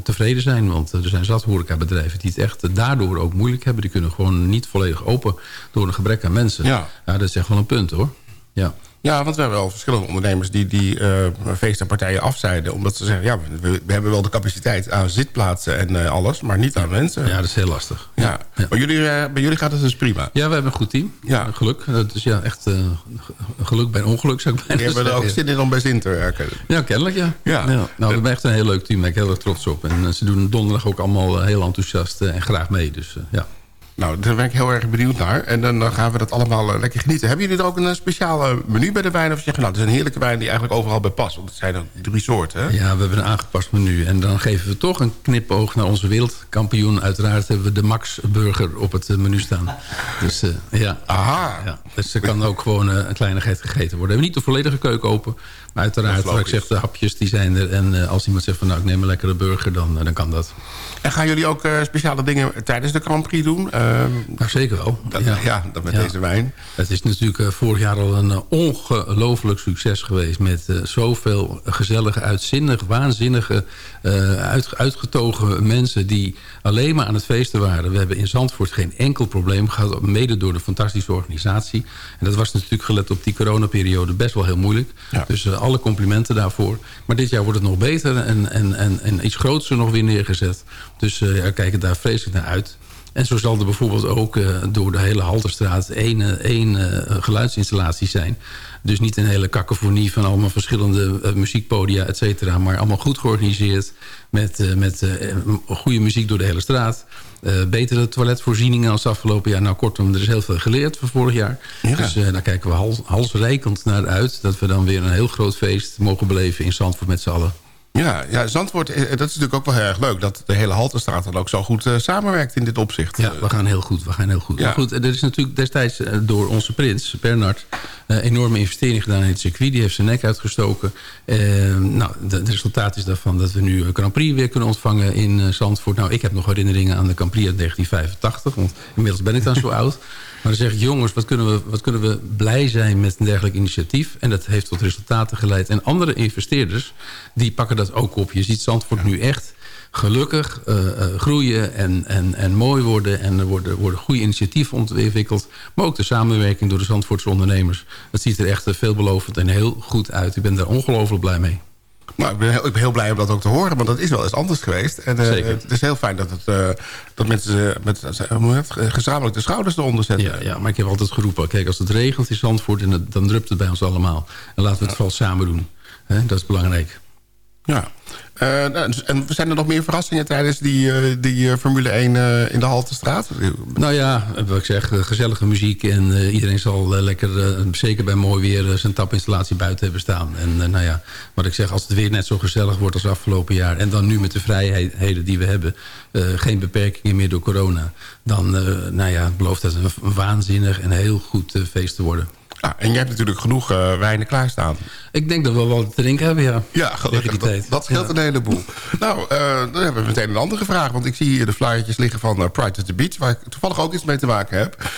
tevreden zijn. Want er zijn zat horecabedrijven die het echt daardoor ook moeilijk hebben. Die kunnen gewoon niet volledig open door een gebrek aan mensen. Ja. ja dat is echt wel een punt hoor. Ja. Ja, want we hebben wel verschillende ondernemers die, die uh, feest en partijen afzeiden. Omdat ze zeggen, ja, we, we, hebben wel de capaciteit aan zitplaatsen en uh, alles, maar niet aan mensen. Ja, dat is heel lastig. Ja. ja. Maar jullie, uh, bij jullie gaat het dus prima? Ja, we hebben een goed team. Ja. Geluk. Dat is ja, echt geluk bij ongeluk, zou ik bijna Die hebben er ook zin in om bij zin te werken. Ja, kennelijk ja. ja. Nou, we hebben echt een heel leuk team. Daar ben ik heel erg trots op. En ze doen donderdag ook allemaal heel enthousiast en graag mee. Dus ja. Nou, daar ben ik heel erg benieuwd naar. En dan, gaan we dat allemaal uh, lekker genieten. Hebben jullie er ook een uh, speciale menu bij de wijn? Of zeggen, nou, het is een heerlijke wijn die eigenlijk overal bij past. Want het zijn er drie soorten, hè? Ja, we hebben een aangepast menu. En dan geven we toch een knipoog naar onze wereldkampioen. Uiteraard hebben we de Max Burger op het uh, menu staan. Dus ja. Aha. Ja. Dus er kan ook gewoon een kleinigheid gegeten worden. We hebben niet de volledige keuken open. Maar uiteraard, wat ik zeg, de hapjes die zijn er. En als iemand zegt van, nou, ik neem een lekkere burger, dan, dan kan dat. En gaan jullie ook speciale dingen tijdens de Grand Prix doen? nou, zeker wel. Dat, ja. ja, dat met ja. deze wijn. Het is natuurlijk vorig jaar al een ongelooflijk succes geweest... met zoveel gezellige, uitzinnige, waanzinnige... Uit, uitgetogen mensen die alleen maar aan het feesten waren. We hebben in Zandvoort geen enkel probleem gehad... mede door de fantastische organisatie. En dat was natuurlijk gelet op die coronaperiode best wel heel moeilijk. Ja. Dus alle complimenten daarvoor. Maar dit jaar wordt het nog beter en, en, en, en iets grootser nog weer neergezet. Dus ja, kijken daar vreselijk naar uit. En zo zal er bijvoorbeeld ook door de hele Halterstraat één, één geluidsinstallatie zijn. Dus niet een hele kakofonie van allemaal verschillende muziekpodia, et cetera. Maar allemaal goed georganiseerd met, met goede muziek door de hele straat. Betere toiletvoorzieningen als afgelopen jaar. Nou, kortom, er is heel veel geleerd van vorig jaar. Dus daar kijken we hals, naar uit. Dat we dan weer een heel groot feest mogen beleven in Zandvoort met z'n allen. Ja, ja, Zandvoort, dat is natuurlijk ook wel heel erg leuk... dat de hele Haltestraat dan ook zo goed uh, samenwerkt in dit opzicht. Ja, we gaan heel goed. We gaan heel goed. Ja. Maar goed, er is natuurlijk destijds uh, door onze prins, Bernard... Uh, enorme investering gedaan in het circuit. Die heeft zijn nek uitgestoken. nou, het resultaat is daarvan dat we nu een Grand Prix weer kunnen ontvangen in Zandvoort. Nou, ik heb nog herinneringen aan de Grand Prix uit 1985. Want inmiddels ben ik dan zo oud. Maar dan zeg ik, jongens, wat kunnen, we, wat kunnen we blij zijn met een dergelijk initiatief? En dat heeft tot resultaten geleid. En andere investeerders, die pakken dat ook op. Je ziet Zandvoort nu echt gelukkig uh, uh, groeien en, en, en mooi worden. En er worden, worden goede initiatieven ontwikkeld. Maar ook de samenwerking door de Zandvoortse ondernemers. Dat ziet er echt veelbelovend en heel goed uit. Ik ben daar ongelooflijk blij mee. Nou, ik ben, heel, ik ben heel blij om dat ook te horen, want dat is wel eens anders geweest. En uh, het is heel fijn dat, het, uh, dat mensen met, gezamenlijk de schouders eronder zetten. Ja, ja, maar ik heb altijd geroepen, kijk, als het regent in Zandvoort... En dan drupt het bij ons allemaal. En laten we het ja. vooral samen doen. He, dat is belangrijk. Ja. Nou, en zijn er nog meer verrassingen tijdens die, uh, die uh, Formule 1 in de Haltestraat? Nou ja, wat ik zeg, gezellige muziek. En iedereen zal lekker, zeker bij mooi weer, zijn tapinstallatie buiten hebben staan. En nou ja, wat ik zeg, als het weer net zo gezellig wordt als afgelopen jaar... en dan nu met de vrijheden die we hebben, geen beperkingen meer door corona... dan nou ja, belooft het een waanzinnig en heel goed feest te worden. Ja, en jij hebt natuurlijk genoeg uh, wijnen klaarstaan. Ik denk dat we wel wat te drinken hebben, ja. Ja, gelukkig. Dat, dat scheelt ja. een heleboel. nou, uh, dan hebben we meteen een andere vraag. Want ik zie hier de flyertjes liggen van uh, Pride at the Beach... waar ik toevallig ook iets mee te maken heb.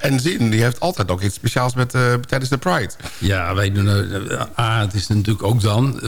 en Zin, die heeft altijd ook iets speciaals met, tijdens de Pride. Ja, wij doen... ah, het is natuurlijk ook dan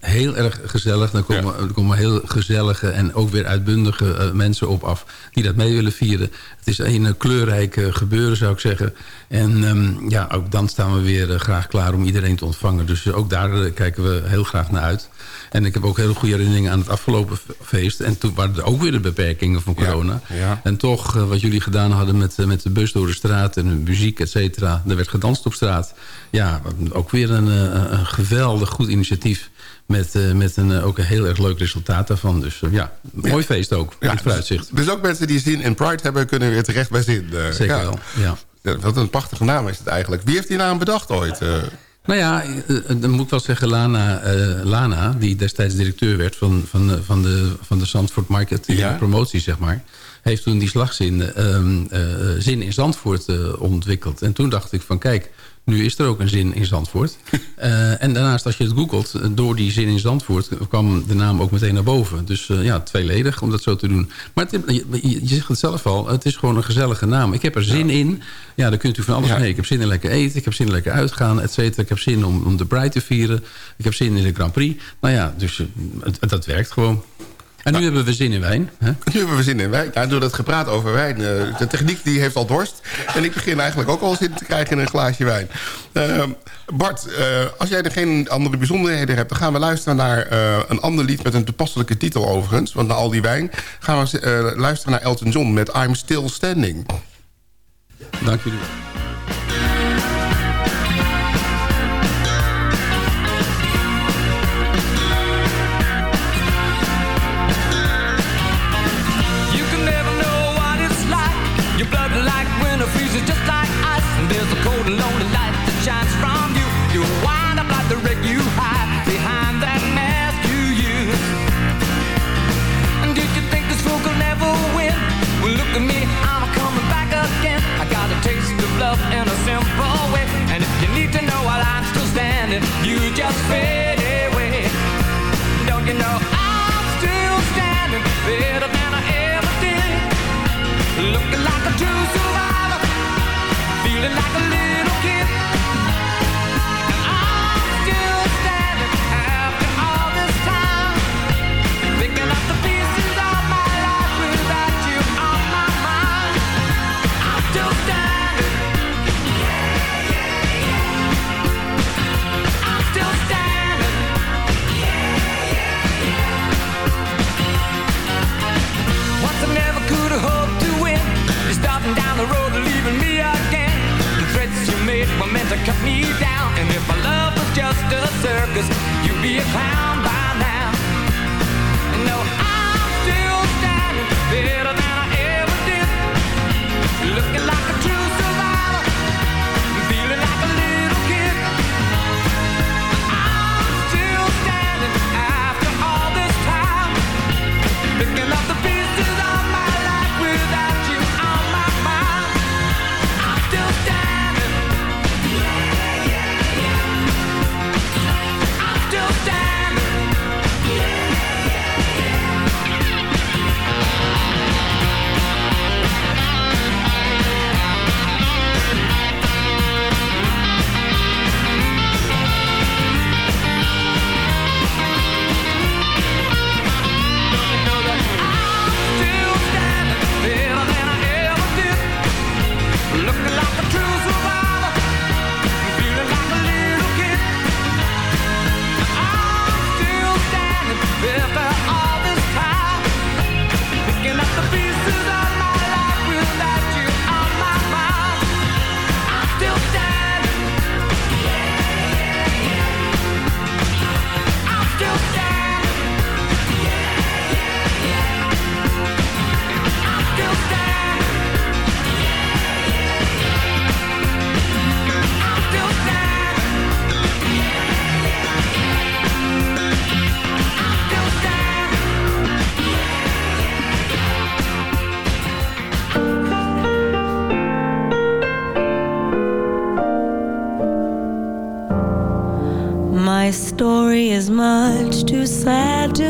heel erg gezellig. Dan komen, ja. er komen heel gezellige en ook weer uitbundige mensen op af... die dat mee willen vieren. Het is een kleurrijk gebeuren, zou ik zeggen. En um, ja, ook dan staan we weer graag klaar om iedereen te ontvangen. Dus ook daar uh, kijken we heel graag naar uit. En ik heb ook hele goede herinneringen aan het afgelopen feest. En toen waren er ook weer de beperkingen van corona. Ja, ja. En toch, uh, wat jullie gedaan hadden met, met de bus door de straat... en de muziek, et cetera. Er werd gedanst op straat. Ja, ook weer een, een geweldig goed initiatief... Met, uh, met een, uh, ook een heel erg leuk resultaat daarvan. Dus uh, ja, mooi ja. feest ook. Ja. Dus, dus, ook mensen die zin in Pride hebben... kunnen weer terecht bij zin. Zeker ja. wel, ja. Wat een prachtige naam is het eigenlijk. Wie heeft die naam bedacht ooit? Uh... Nou ja, dan moet ik wel zeggen, Lana, uh, Lana die destijds directeur werd van, van, van, de, van de Zandvoort Market ja. promotie, zeg maar, heeft toen die slagzin uh, zin in Zandvoort ontwikkeld. En toen dacht ik van, kijk, nu is er ook een zin in Zandvoort. uh, en daarnaast, als je het googelt, door die zin in Zandvoort... kwam de naam ook meteen naar boven. Dus uh, ja, tweeledig om dat zo te doen. Maar het, je, je, zegt het zelf al, het is gewoon een gezellige naam. Ik heb er zin ja. in. Ja, dan kunt u van alles ja. mee. Ik heb zin in lekker eten, ik heb zin in lekker uitgaan, et cetera. Ik heb zin om, om de Pride te vieren. Ik heb zin in de Grand Prix. Nou ja, dus het, dat werkt gewoon. En nu hebben we zin in wijn. Hè? Nu hebben we zin in wijn. Nou, door dat gepraat over wijn. Uh, de techniek die heeft al dorst. En ik begin eigenlijk ook al zin te krijgen in een glaasje wijn. Uh, Bart, uh, als jij er geen andere bijzonderheden hebt... dan gaan we luisteren naar een ander lied met een toepasselijke titel overigens. Want na al die wijn gaan we luisteren naar Elton John met I'm Still Standing. Dank jullie wel.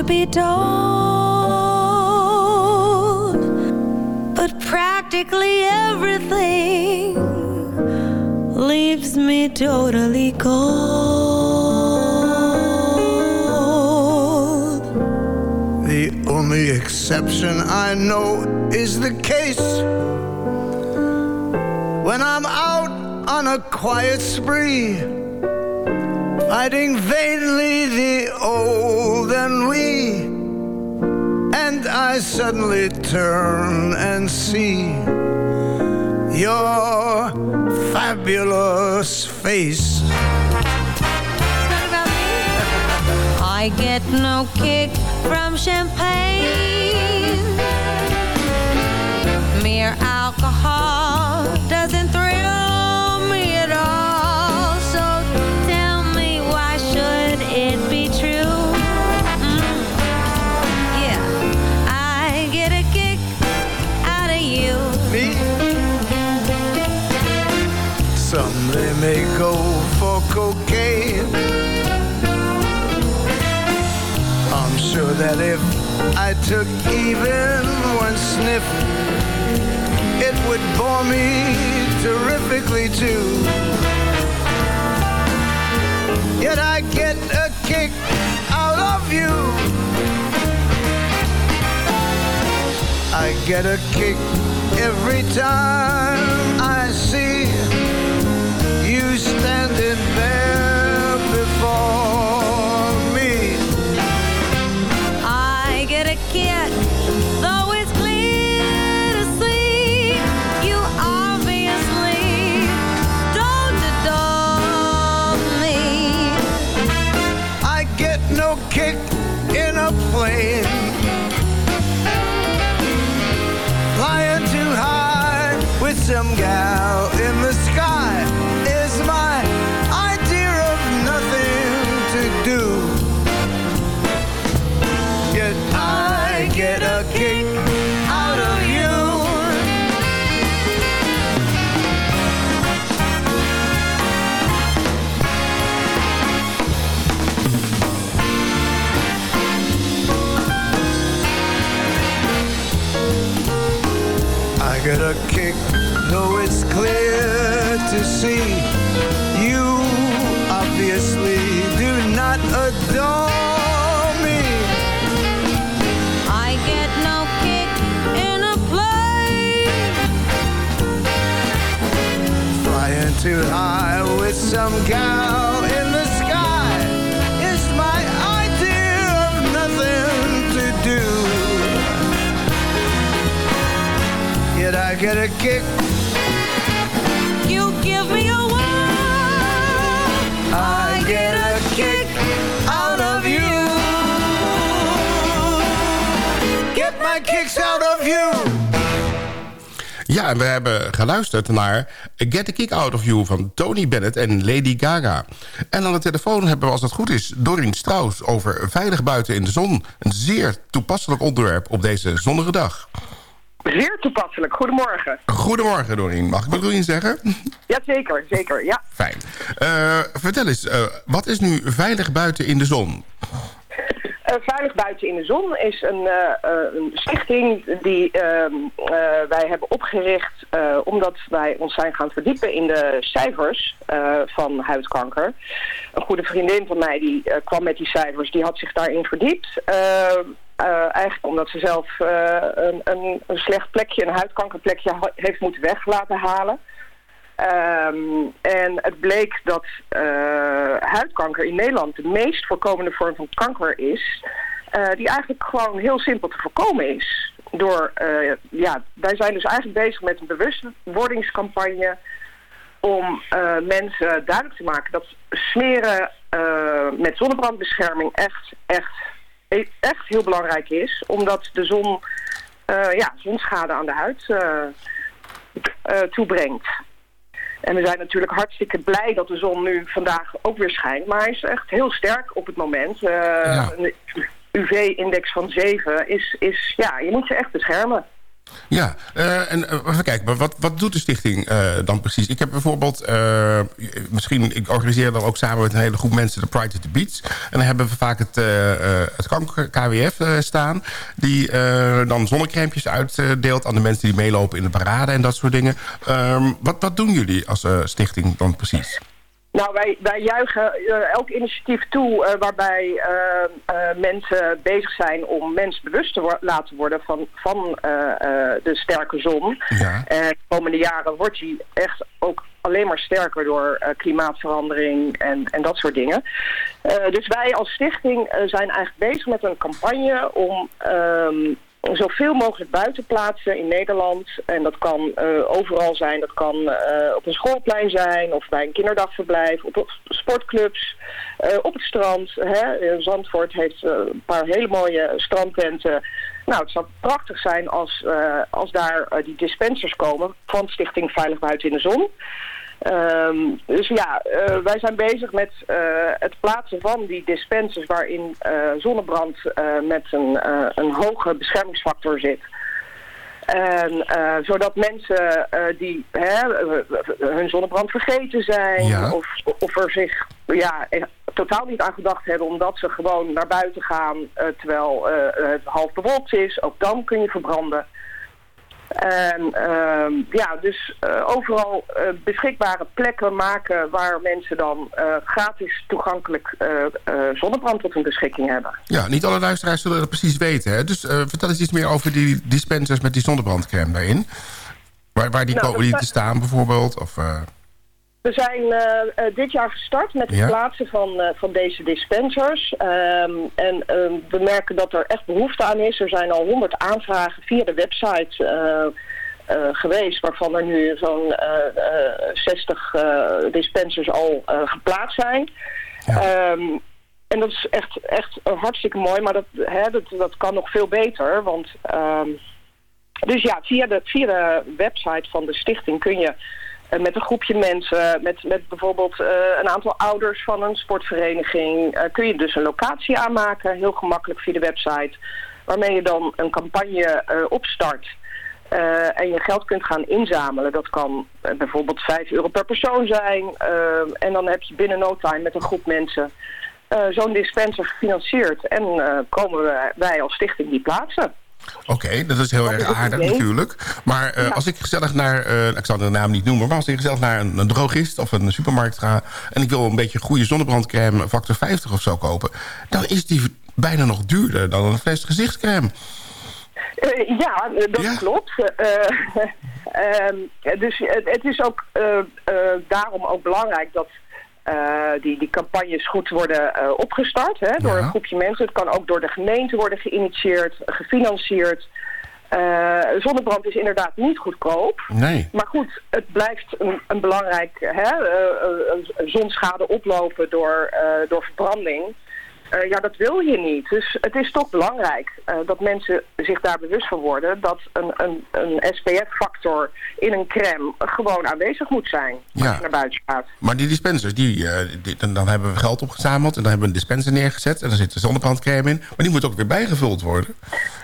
Be told. But practically everything Leaves me totally cold. The only exception I know is the case. When I'm out on a quiet spree Fighting vainly the old ennui And I suddenly turn and see Your fabulous face. I get no kick from champagne. Mere alcohol doesn't that if I took even one sniff It would bore me terrifically too. Yet I get a kick out of you. I get a kick every time I see you standing some gal in the sky is my idea of nothing to do. Yet I get a kick. You give me a wow. I get a kick out of you. Get my kicks out of you. Ja, en we hebben geluisterd naar Get a Kick Out of You van Tony Bennett en Lady Gaga. En aan de telefoon hebben we, als het goed is, Doreen Strauss over veilig buiten in de zon. Een zeer toepasselijk onderwerp op deze zonnige dag. Zeer toepasselijk. Goedemorgen. Goedemorgen Doreen. Mag ik Doreen zeggen? Ja, zeker. Zeker, ja. Fijn. Eh, vertel eens, eh, wat is nu veilig buiten in de zon? Eh, Veilig Buiten in de Zon is een, eh, eh, een stichting die ehm, eh, wij hebben opgericht omdat wij ons zijn gaan verdiepen in de cijfers van huidkanker. Een goede vriendin van mij die kwam met die cijfers, die had zich daarin verdiept. Eh, eh, eigenlijk omdat ze zelf een, een, slecht plekje, een huidkankerplekje heeft moeten weg laten halen. Ehm, en het bleek dat eh, huidkanker in Nederland de meest voorkomende vorm van kanker is. eh, die eigenlijk gewoon heel simpel te voorkomen is. Door, eh, ja, wij zijn dus eigenlijk bezig met een bewustwordingscampagne om mensen duidelijk te maken dat smeren met zonnebrandbescherming echt, echt, echt heel belangrijk is. Omdat de zon ja, zonschade aan de huid toebrengt. En we zijn natuurlijk hartstikke blij dat de zon nu vandaag ook weer schijnt. Maar hij is echt heel sterk op het moment. Eh, Een UV-index van 7 is, is, ja, je moet je echt beschermen. Ja, eh, en eh, even kijken, maar wat, wat doet de stichting eh, dan precies? Ik heb bijvoorbeeld, misschien, ik organiseer dan ook samen met een hele groep mensen de Pride at the Beach. En dan hebben we vaak het, het kanker KWF staan, die dan zonnecrèmpjes uitdeelt aan de mensen die meelopen in de parade en dat soort dingen. Ehm, wat, wat doen jullie als stichting dan precies? Nou, wij, wij juichen eh, elk initiatief toe eh, waarbij eh, mensen bezig zijn om mensen bewust te wo- laten worden van, van de sterke zon. Ja. En de komende jaren wordt die echt ook alleen maar sterker door klimaatverandering en, en dat soort dingen. Dus wij als stichting zijn eigenlijk bezig met een campagne om ehm, zoveel mogelijk buitenplaatsen in Nederland. En dat kan eh, overal zijn. Dat kan eh, op een schoolplein zijn of bij een kinderdagverblijf, op sportclubs, eh, op het strand. Hè. Zandvoort heeft een paar hele mooie strandtenten. Nou, het zou prachtig zijn als, als daar die dispensers komen van Stichting Veilig Buiten in de Zon. Ehm, dus ja, eh, wij zijn bezig met eh, het plaatsen van die dispensers waarin eh, zonnebrand met een, een hoge beschermingsfactor zit. En zodat mensen die hè, hun zonnebrand vergeten zijn Ja. of, of er zich ja, totaal niet aan gedacht hebben omdat ze gewoon naar buiten gaan terwijl het half bewolkt is, ook dan kun je verbranden. En ehm, ja, dus eh, overal eh, beschikbare plekken maken waar mensen dan eh, gratis toegankelijk zonnebrand tot hun beschikking hebben. Ja, niet alle luisteraars zullen dat precies weten. Hè? Dus vertel eens iets meer over die dispensers met die zonnebrandcrème daarin. Waar, waar die Nou, komen die te staan bijvoorbeeld? Of, We zijn eh, eh, dit jaar gestart met het Ja. plaatsen van, eh, van deze dispensers. Ehm, en ehm, we merken dat er echt behoefte aan is. Er zijn al 100 aanvragen via de website geweest, waarvan er nu zo'n eh, eh, 60 eh, dispensers al geplaatst zijn. Ehm, en dat is echt, echt hartstikke mooi, maar dat, hè, dat, dat kan nog veel beter. Want dus ja, via de, via de website van de stichting kun je met een groepje mensen, met, met bijvoorbeeld eh, een aantal ouders van een sportvereniging, eh, kun je dus een locatie aanmaken, heel gemakkelijk via de website, waarmee je dan een campagne eh, opstart. eh, en je geld kunt gaan inzamelen. Dat kan eh, bijvoorbeeld 5 euro per persoon zijn. eh, en dan heb je binnen no time met een groep mensen eh, zo'n dispenser gefinancierd. En eh, komen wij als stichting die plaatsen. Oké, dat is heel Dat erg is aardig idee. natuurlijk. Maar eh, als ik gezellig naar, eh, ik zal de naam niet noemen... maar als ik gezellig naar een, een drogist of een supermarkt ga... en ik wil een beetje goede zonnebrandcrème factor 50 of zo kopen... dan is die bijna nog duurder dan een fles gezichtscrème. Eh, ja, dat klopt. Eh, ehm, dus het, is ook daarom ook belangrijk dat die, die campagnes goed worden eh, opgestart hè, door een groepje mensen. Het kan ook door de gemeente worden geïnitieerd, gefinancierd. Eh, zonnebrand is inderdaad niet goedkoop. Nee. Maar goed, het blijft een, een belangrijk hè, eh, eh, zonschade oplopen door, eh, door verbranding. Eh, ja, dat wil je niet. Dus het is toch belangrijk eh, dat mensen zich daar bewust van worden... dat een, een, een SPF-factor in een crème gewoon aanwezig moet zijn als Ja. je naar buiten gaat. Maar die dispensers, die, eh, die- dan, dan hebben we geld opgezameld... en dan hebben we een dispenser neergezet... en dan zit er zonnebrandcrème in. Maar die moet ook weer bijgevuld worden.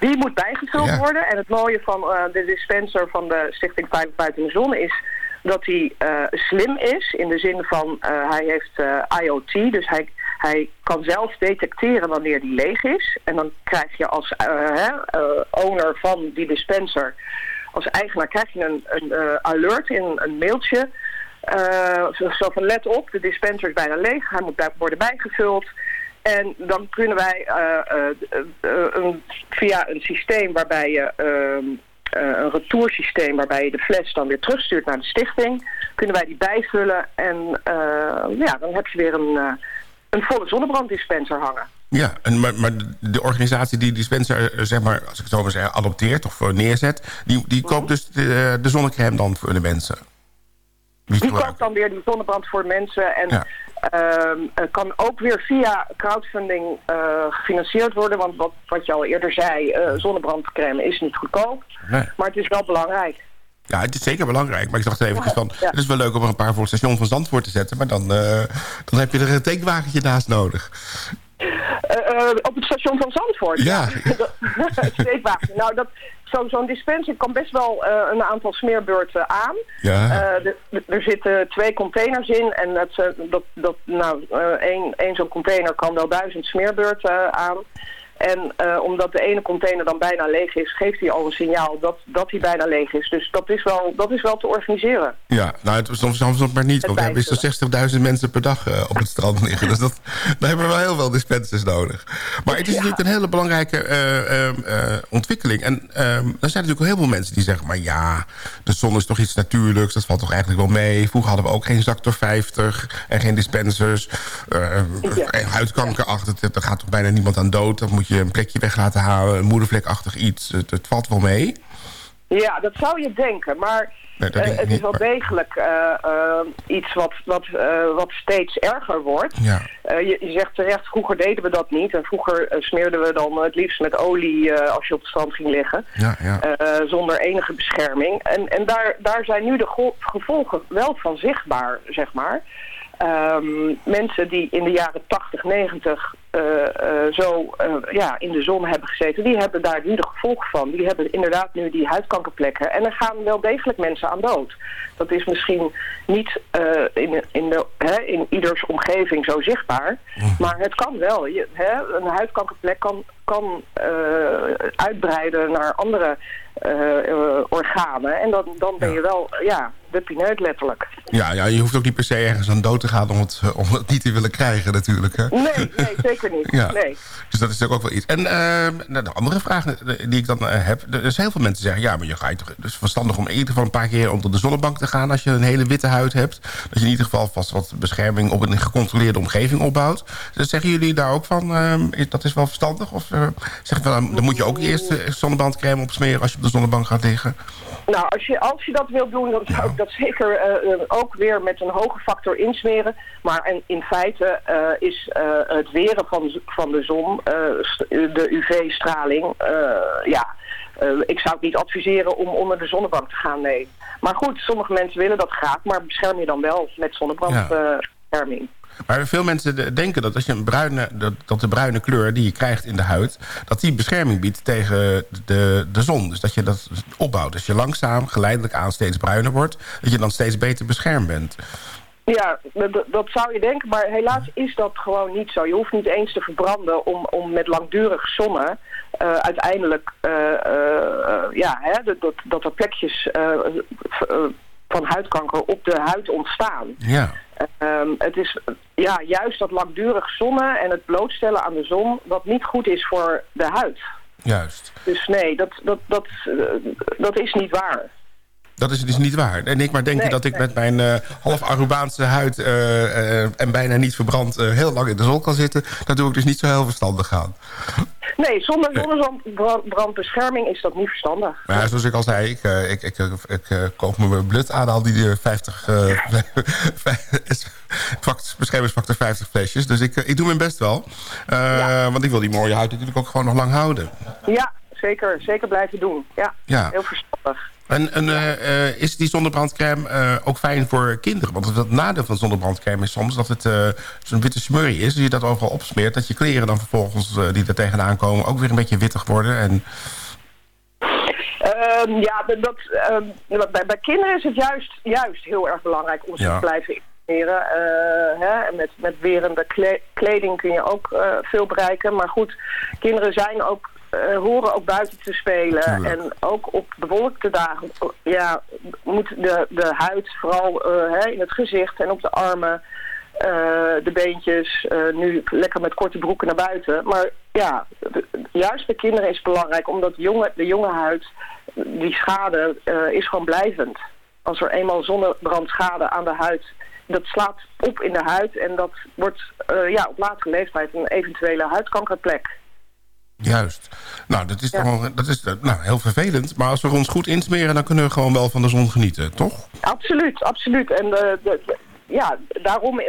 Die moet bijgevuld Ja. worden. En het mooie van de dispenser van de Stichting Veilig Buiten de Zon is dat hij slim is. In de zin van hij heeft IoT, dus hij, hij kan zelf detecteren wanneer die leeg is. En dan krijg je als eh, eh, owner van die dispenser, als eigenaar krijg je een, een eh, alert in een mailtje. Zo van let op, de dispenser is bijna leeg, hij moet worden bijgevuld. En dan kunnen wij via een systeem waarbij je ehm, eh, een retoursysteem waarbij je de fles dan weer terugstuurt naar de stichting, kunnen wij die bijvullen en ja, dan heb je weer een, een volle zonnebranddispenser hangen. Ja, en, maar, maar de organisatie die dispenser, eh, zeg maar, als ik het zo maar zeg, adopteert of eh, neerzet... die, die koopt dus de, de zonnecrème dan voor de mensen. Die koopt dan weer die zonnebrand voor mensen en Ja. ehm, eh, kan ook weer via crowdfunding eh, gefinancierd worden. Want wat, wat je al eerder zei, eh zonnebrandcrème is niet goedkoop. Nee. Maar het is wel belangrijk. Ja, het is zeker belangrijk. Maar ik dacht even van, Ja. het is wel leuk om er een paar voor het station van Zandvoort te zetten. Maar dan, eh, dan heb je er een tankewagentje naast nodig. Eh, eh, op het station van Zandvoort. Ja. Steekwagen. Nou, dat, zo- zo'n dispenser kan best wel een aantal smeerbeurten aan. Ja. Er zitten twee containers in en dat, dat, dat, nou, één, één zo'n container kan wel duizend smeerbeurten aan. En eh, omdat de ene container dan bijna leeg is, geeft hij al een signaal dat, dat hij bijna leeg is. Dus dat is wel, dat is wel te organiseren. Ja, nou, het, soms, soms maar niet. Want we hebben zo'n 60.000 mensen per dag eh, op het strand liggen. Dus dat, daar hebben we wel heel veel dispensers nodig. Maar het is natuurlijk een hele belangrijke eh, ontwikkeling. En eh, er zijn natuurlijk ook heel veel mensen die zeggen... maar ja, de zon is toch iets natuurlijks. Dat valt toch eigenlijk wel mee. Vroeger hadden we ook geen Zactor 50 en geen dispensers. Ja. Huidkanker achter, daar gaat toch bijna niemand aan dood. Dan moet je een plekje weg laten halen. Een moedervlekachtig iets. Het, het valt wel mee. Ja, dat zou je denken, maar Nee, eh, het is wel maar- degelijk eh, eh, iets wat, wat, wat steeds erger wordt. Ja. Je, je zegt terecht, vroeger deden we dat niet. En vroeger smeerden we dan het liefst met olie als je op het strand ging liggen. Ja, ja. zonder enige bescherming. En, en daar, daar zijn nu de gevolgen wel van zichtbaar, zeg maar. Ehm, mensen die in de jaren 80, 90 eh, eh, zo eh, ja, in de zon hebben gezeten, die hebben daar nu de gevolgen van. Die hebben inderdaad nu die huidkankerplekken. En er gaan wel degelijk mensen aan dood. Dat is misschien niet eh, in, in, de, hè, in ieders omgeving zo zichtbaar. Maar het kan wel. Je, hè, een huidkankerplek kan, kan eh, uitbreiden naar andere eh, eh, organen. En dan, dan ben je wel, ja, de pineut letterlijk. Ja, ja, je hoeft ook niet per se ergens aan dood te gaan om het, eh, om het niet te willen krijgen natuurlijk. Hè? Nee, nee, zeker niet. Ja. Nee. Dus dat is ook wel iets. En eh, nou, de andere vraag eh, die ik dan eh, heb... Er is heel veel mensen zeggen... ja, maar je gaat toch... Het is verstandig om in ieder geval een paar keer onder de zonnebank te gaan... als je een hele witte huid hebt. Dat je in ieder geval vast wat bescherming... op een gecontroleerde omgeving opbouwt. Dus zeggen jullie daar ook van... eh, is, dat is wel verstandig? Of uh, zeg van, dan moet je ook eerst uh, zonnebandcrème opsmeren... als je op de zonnebank gaat liggen? Nou, als je, als je dat wilt doen, dan zou ik dat zeker uh, ook weer met een hoge factor insmeren. Maar en in feite uh, is het weren van, van de zon, de UV-straling, ja, ik zou het niet adviseren om onder de zonnebank te gaan, nee. Maar goed, sommige mensen willen dat graag, maar bescherm je dan wel met zonnebrandsbescherming. Ja. Maar veel mensen denken dat als je een bruine, dat, dat de bruine kleur die je krijgt in de huid... dat die bescherming biedt tegen de, de zon. Dus dat je dat opbouwt. Dus je langzaam, geleidelijk aan steeds bruiner wordt... dat je dan steeds beter beschermd bent. Ja, dat, dat zou je denken, maar helaas is dat gewoon niet zo. Je hoeft niet eens te verbranden om, om met langdurig zonnen... Uh, uiteindelijk uh, uh, ja, hè, dat, dat er plekjes van huidkanker op de huid ontstaan. Ja. Um, het is ja, juist dat langdurig zonnen en het blootstellen aan de zon... wat niet goed is voor de huid. Juist. Dus nee, dat, dat, dat, uh, dat is niet waar. Dat is dus niet waar. En ik maar denken Nee, dat ik nee. met mijn eh, half Arubaanse huid... eh, eh, en bijna niet verbrand heel lang in de zon kan zitten... daar doe ik dus niet zo heel verstandig aan. Nee, zonder zonnebrandbescherming is dat niet verstandig. Maar ja, zoals ik al zei, ik, ik, ik, ik, koop me mijn blut aan al die eh, 50... eh, fact- beschermingsfactor 50 flesjes. Dus ik, ik doe mijn best wel. Want ik wil die mooie huid natuurlijk ook gewoon nog lang houden. Ja, zeker. Zeker blijven doen. Ja, Ja. heel verstandig. En, en eh, eh, is die zonnebrandcrème eh, ook fijn voor kinderen? Want het nadeel van zonnebrandcrème is soms dat het eh, zo'n witte smurrie is. Als je dat overal opsmeert, dat je kleren dan vervolgens die er tegenaan komen... ook weer een beetje wittig worden. En, Ehm, ja, dat, ehm, bij, bij kinderen is het juist, juist heel erg belangrijk om ze Ja. te blijven informeren. Hè? Met, met werende kle- kleding kun je ook veel bereiken. Maar goed, kinderen zijn ook, eh, horen ook buiten te spelen. Tuurlijk. En ook op bewolkte dagen ja, moet de, de huid vooral eh, hè, in het gezicht en op de armen... eh, de beentjes, nu lekker met korte broeken naar buiten. Maar ja, de- juist bij kinderen is het belangrijk, omdat jonge, de jonge huid, die schade is gewoon blijvend. Als er eenmaal zonnebrandschade aan de huid, dat slaat op in de huid en dat wordt ja, op latere leeftijd een eventuele huidkankerplek. Juist. Nou, dat is, toch wel- dat is eh, nou, heel vervelend. Maar als we ons goed insmeren, dan kunnen we gewoon wel van de zon genieten, toch? Absoluut, absoluut. En de, de, de- ja, daarom eh,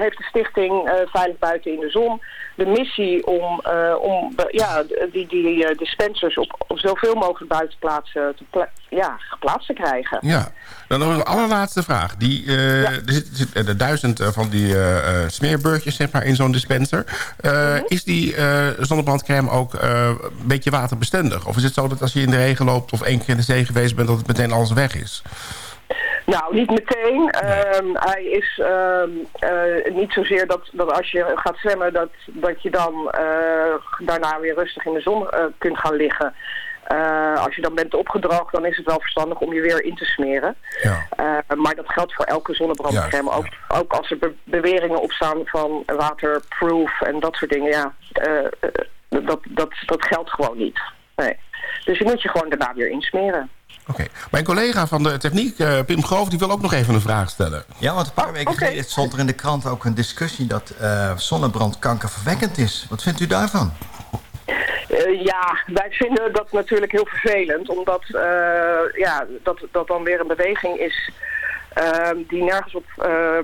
heeft de stichting eh, Veilig Buiten in de Zon de missie om, eh, om ja, die, die eh, dispensers op, op zoveel mogelijk buitenplaatsen te pla- ja, geplaatst te krijgen. Ja. Dan nog een allerlaatste vraag. Die, eh, Er zitten zit, er duizend van die eh, smeerbeurtjes zeg maar, in zo'n dispenser. Eh, Is die zonnebrandcrème ook een beetje waterbestendig? Of is het zo dat als je in de regen loopt of één keer in de zee geweest bent... dat het meteen alles weg is? Nou, niet meteen. Ehm, hij is ehm, eh, niet zozeer dat, dat als je gaat zwemmen, dat, dat je dan eh, daarna weer rustig in de zon eh, kunt gaan liggen. Als je dan bent opgedroogd, dan is het wel verstandig om je weer in te smeren. Eh, maar dat geldt voor elke zonnebrandcrème. Ook, ook als er be- beweringen opstaan van waterproof en dat soort dingen. Ja, dat, dat, dat geldt gewoon niet. Nee. Dus je moet je gewoon daarna weer insmeren. Mijn collega van de techniek, eh, Pim Groof, die wil ook nog even een vraag stellen. Ja, want een paar weken geleden stond er in de krant ook een discussie... dat eh, zonnebrand kankerverwekkend is. Wat vindt u daarvan? Eh, ja, wij vinden dat natuurlijk heel vervelend, omdat eh, ja, dat, dat dan weer een beweging is die nergens op, eh,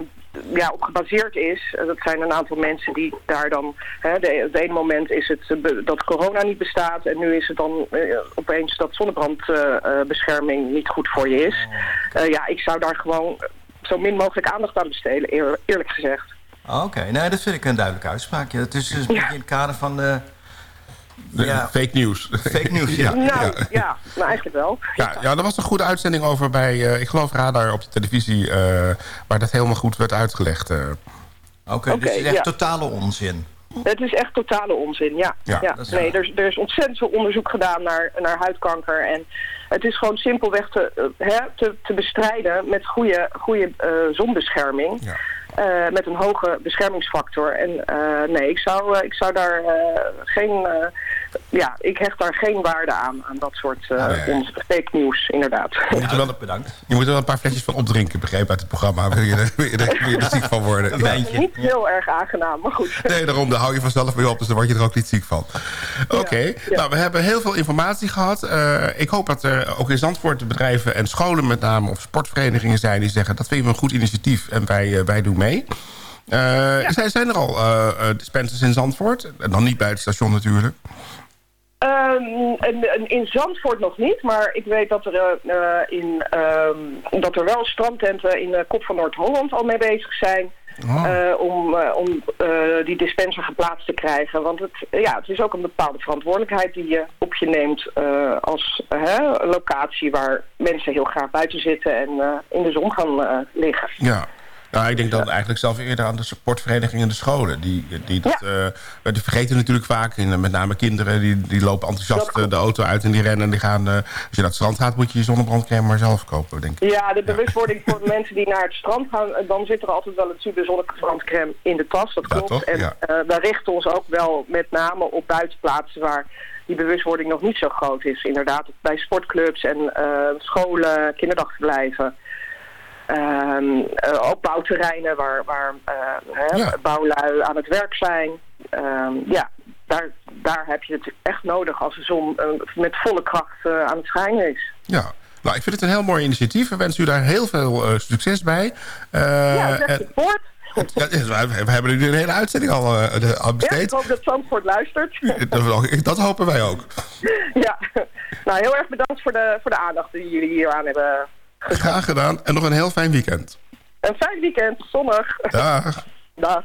ja, op gebaseerd is. Eh, dat zijn een aantal mensen die daar dan, hè, de, het ene moment is het eh, dat corona niet bestaat en nu is het dan eh, opeens dat zonnebrandbescherming niet goed voor je is. Eh, ja, ik zou daar gewoon zo min mogelijk aandacht aan besteden, eer- eerlijk gezegd. Ah, Oké, nee, dat vind ik een duidelijke uitspraak. Ja, het is dus een beetje in het kader van de... De Fake news. Fake news, ja. Nou, ja, nou eigenlijk wel. Ja, ja, er was een goede uitzending over bij, eh, ik geloof Radar op de televisie... eh, waar dat helemaal goed werd uitgelegd. eh. Oké, dus het is echt ja. totale onzin. Het is echt totale onzin, ja. Ja, ja. nee, er, is- er is ontzettend veel onderzoek gedaan naar, naar huidkanker. En het is gewoon simpelweg te, hè, te, te bestrijden met goede, goede eh, zonbescherming. Eh, met een hoge beschermingsfactor. En eh, nee, ik zou, eh, ik zou daar geen... ja, ik hecht daar geen waarde aan, aan dat soort eh, on- fake nieuws, inderdaad. Je moet er wel, bedankt. Je moet er wel een paar flesjes van opdrinken, begrepen uit het programma. Wil je er, wil je er, wil je er ziek van worden? Ja, Niet heel erg aangenaam, maar goed. Nee, daarom, daar hou je vanzelf mee op. Dus dan word je er ook niet ziek van. Oké, nou, we hebben heel veel informatie gehad. Eh, ik hoop dat er ook in Zandvoort bedrijven en scholen met name... of sportverenigingen zijn die zeggen... dat vinden we een goed initiatief en wij, eh, wij doen mee. Eh, zijn, zijn er al dispensers in Zandvoort? En dan niet bij het station natuurlijk. En- en in Zandvoort nog niet, maar ik weet dat er, eh, eh, in, ehm, dat er wel strandtenten in de Kop van Noord-Holland al mee bezig zijn. om eh, om eh, die dispenser geplaatst te krijgen. Want het, ja, het is ook een bepaalde verantwoordelijkheid die je op je neemt als hè, locatie waar mensen heel graag buiten zitten en in de zon gaan liggen. Ja. Nou, ik denk dan eigenlijk zelf eerder aan de sportverenigingen en de scholen. Die, die, dat, eh, die vergeten natuurlijk vaak, en met name kinderen... die, die lopen enthousiast eh, de auto uit en die rennen. En die gaan, eh, als je naar het strand gaat, moet je je zonnebrandcrème maar zelf kopen, denk ik. Ja, de bewustwording voor de mensen die naar het strand gaan, eh, dan zit er altijd wel een tube zonnebrandcrème in de tas, dat klopt. toch? En Ja. eh, wij richten ons ook wel met name op buitenplaatsen waar die bewustwording nog niet zo groot is. Inderdaad, bij sportclubs en eh, scholen, kinderdagverblijven. Ehm, eh, ook bouwterreinen waar, waar eh, hè, bouwlui aan het werk zijn. Ehm, ja, daar, daar heb je het echt nodig als de zon eh, met volle kracht aan het schijnen is. Ja, nou, ik vind het een heel mooi initiatief. We wensen u daar heel veel succes bij. Ja, zeg support. ja, we, hebben nu een hele uitzending al, Ja, ik besteed. hoop dat Zandvoort luistert. Dat, dat hopen wij ook. ja, nou heel erg bedankt voor de, voor de aandacht die jullie hier aan hebben. Graag gedaan en nog een heel fijn weekend. Een fijn weekend, zonnig. Dag. Dag.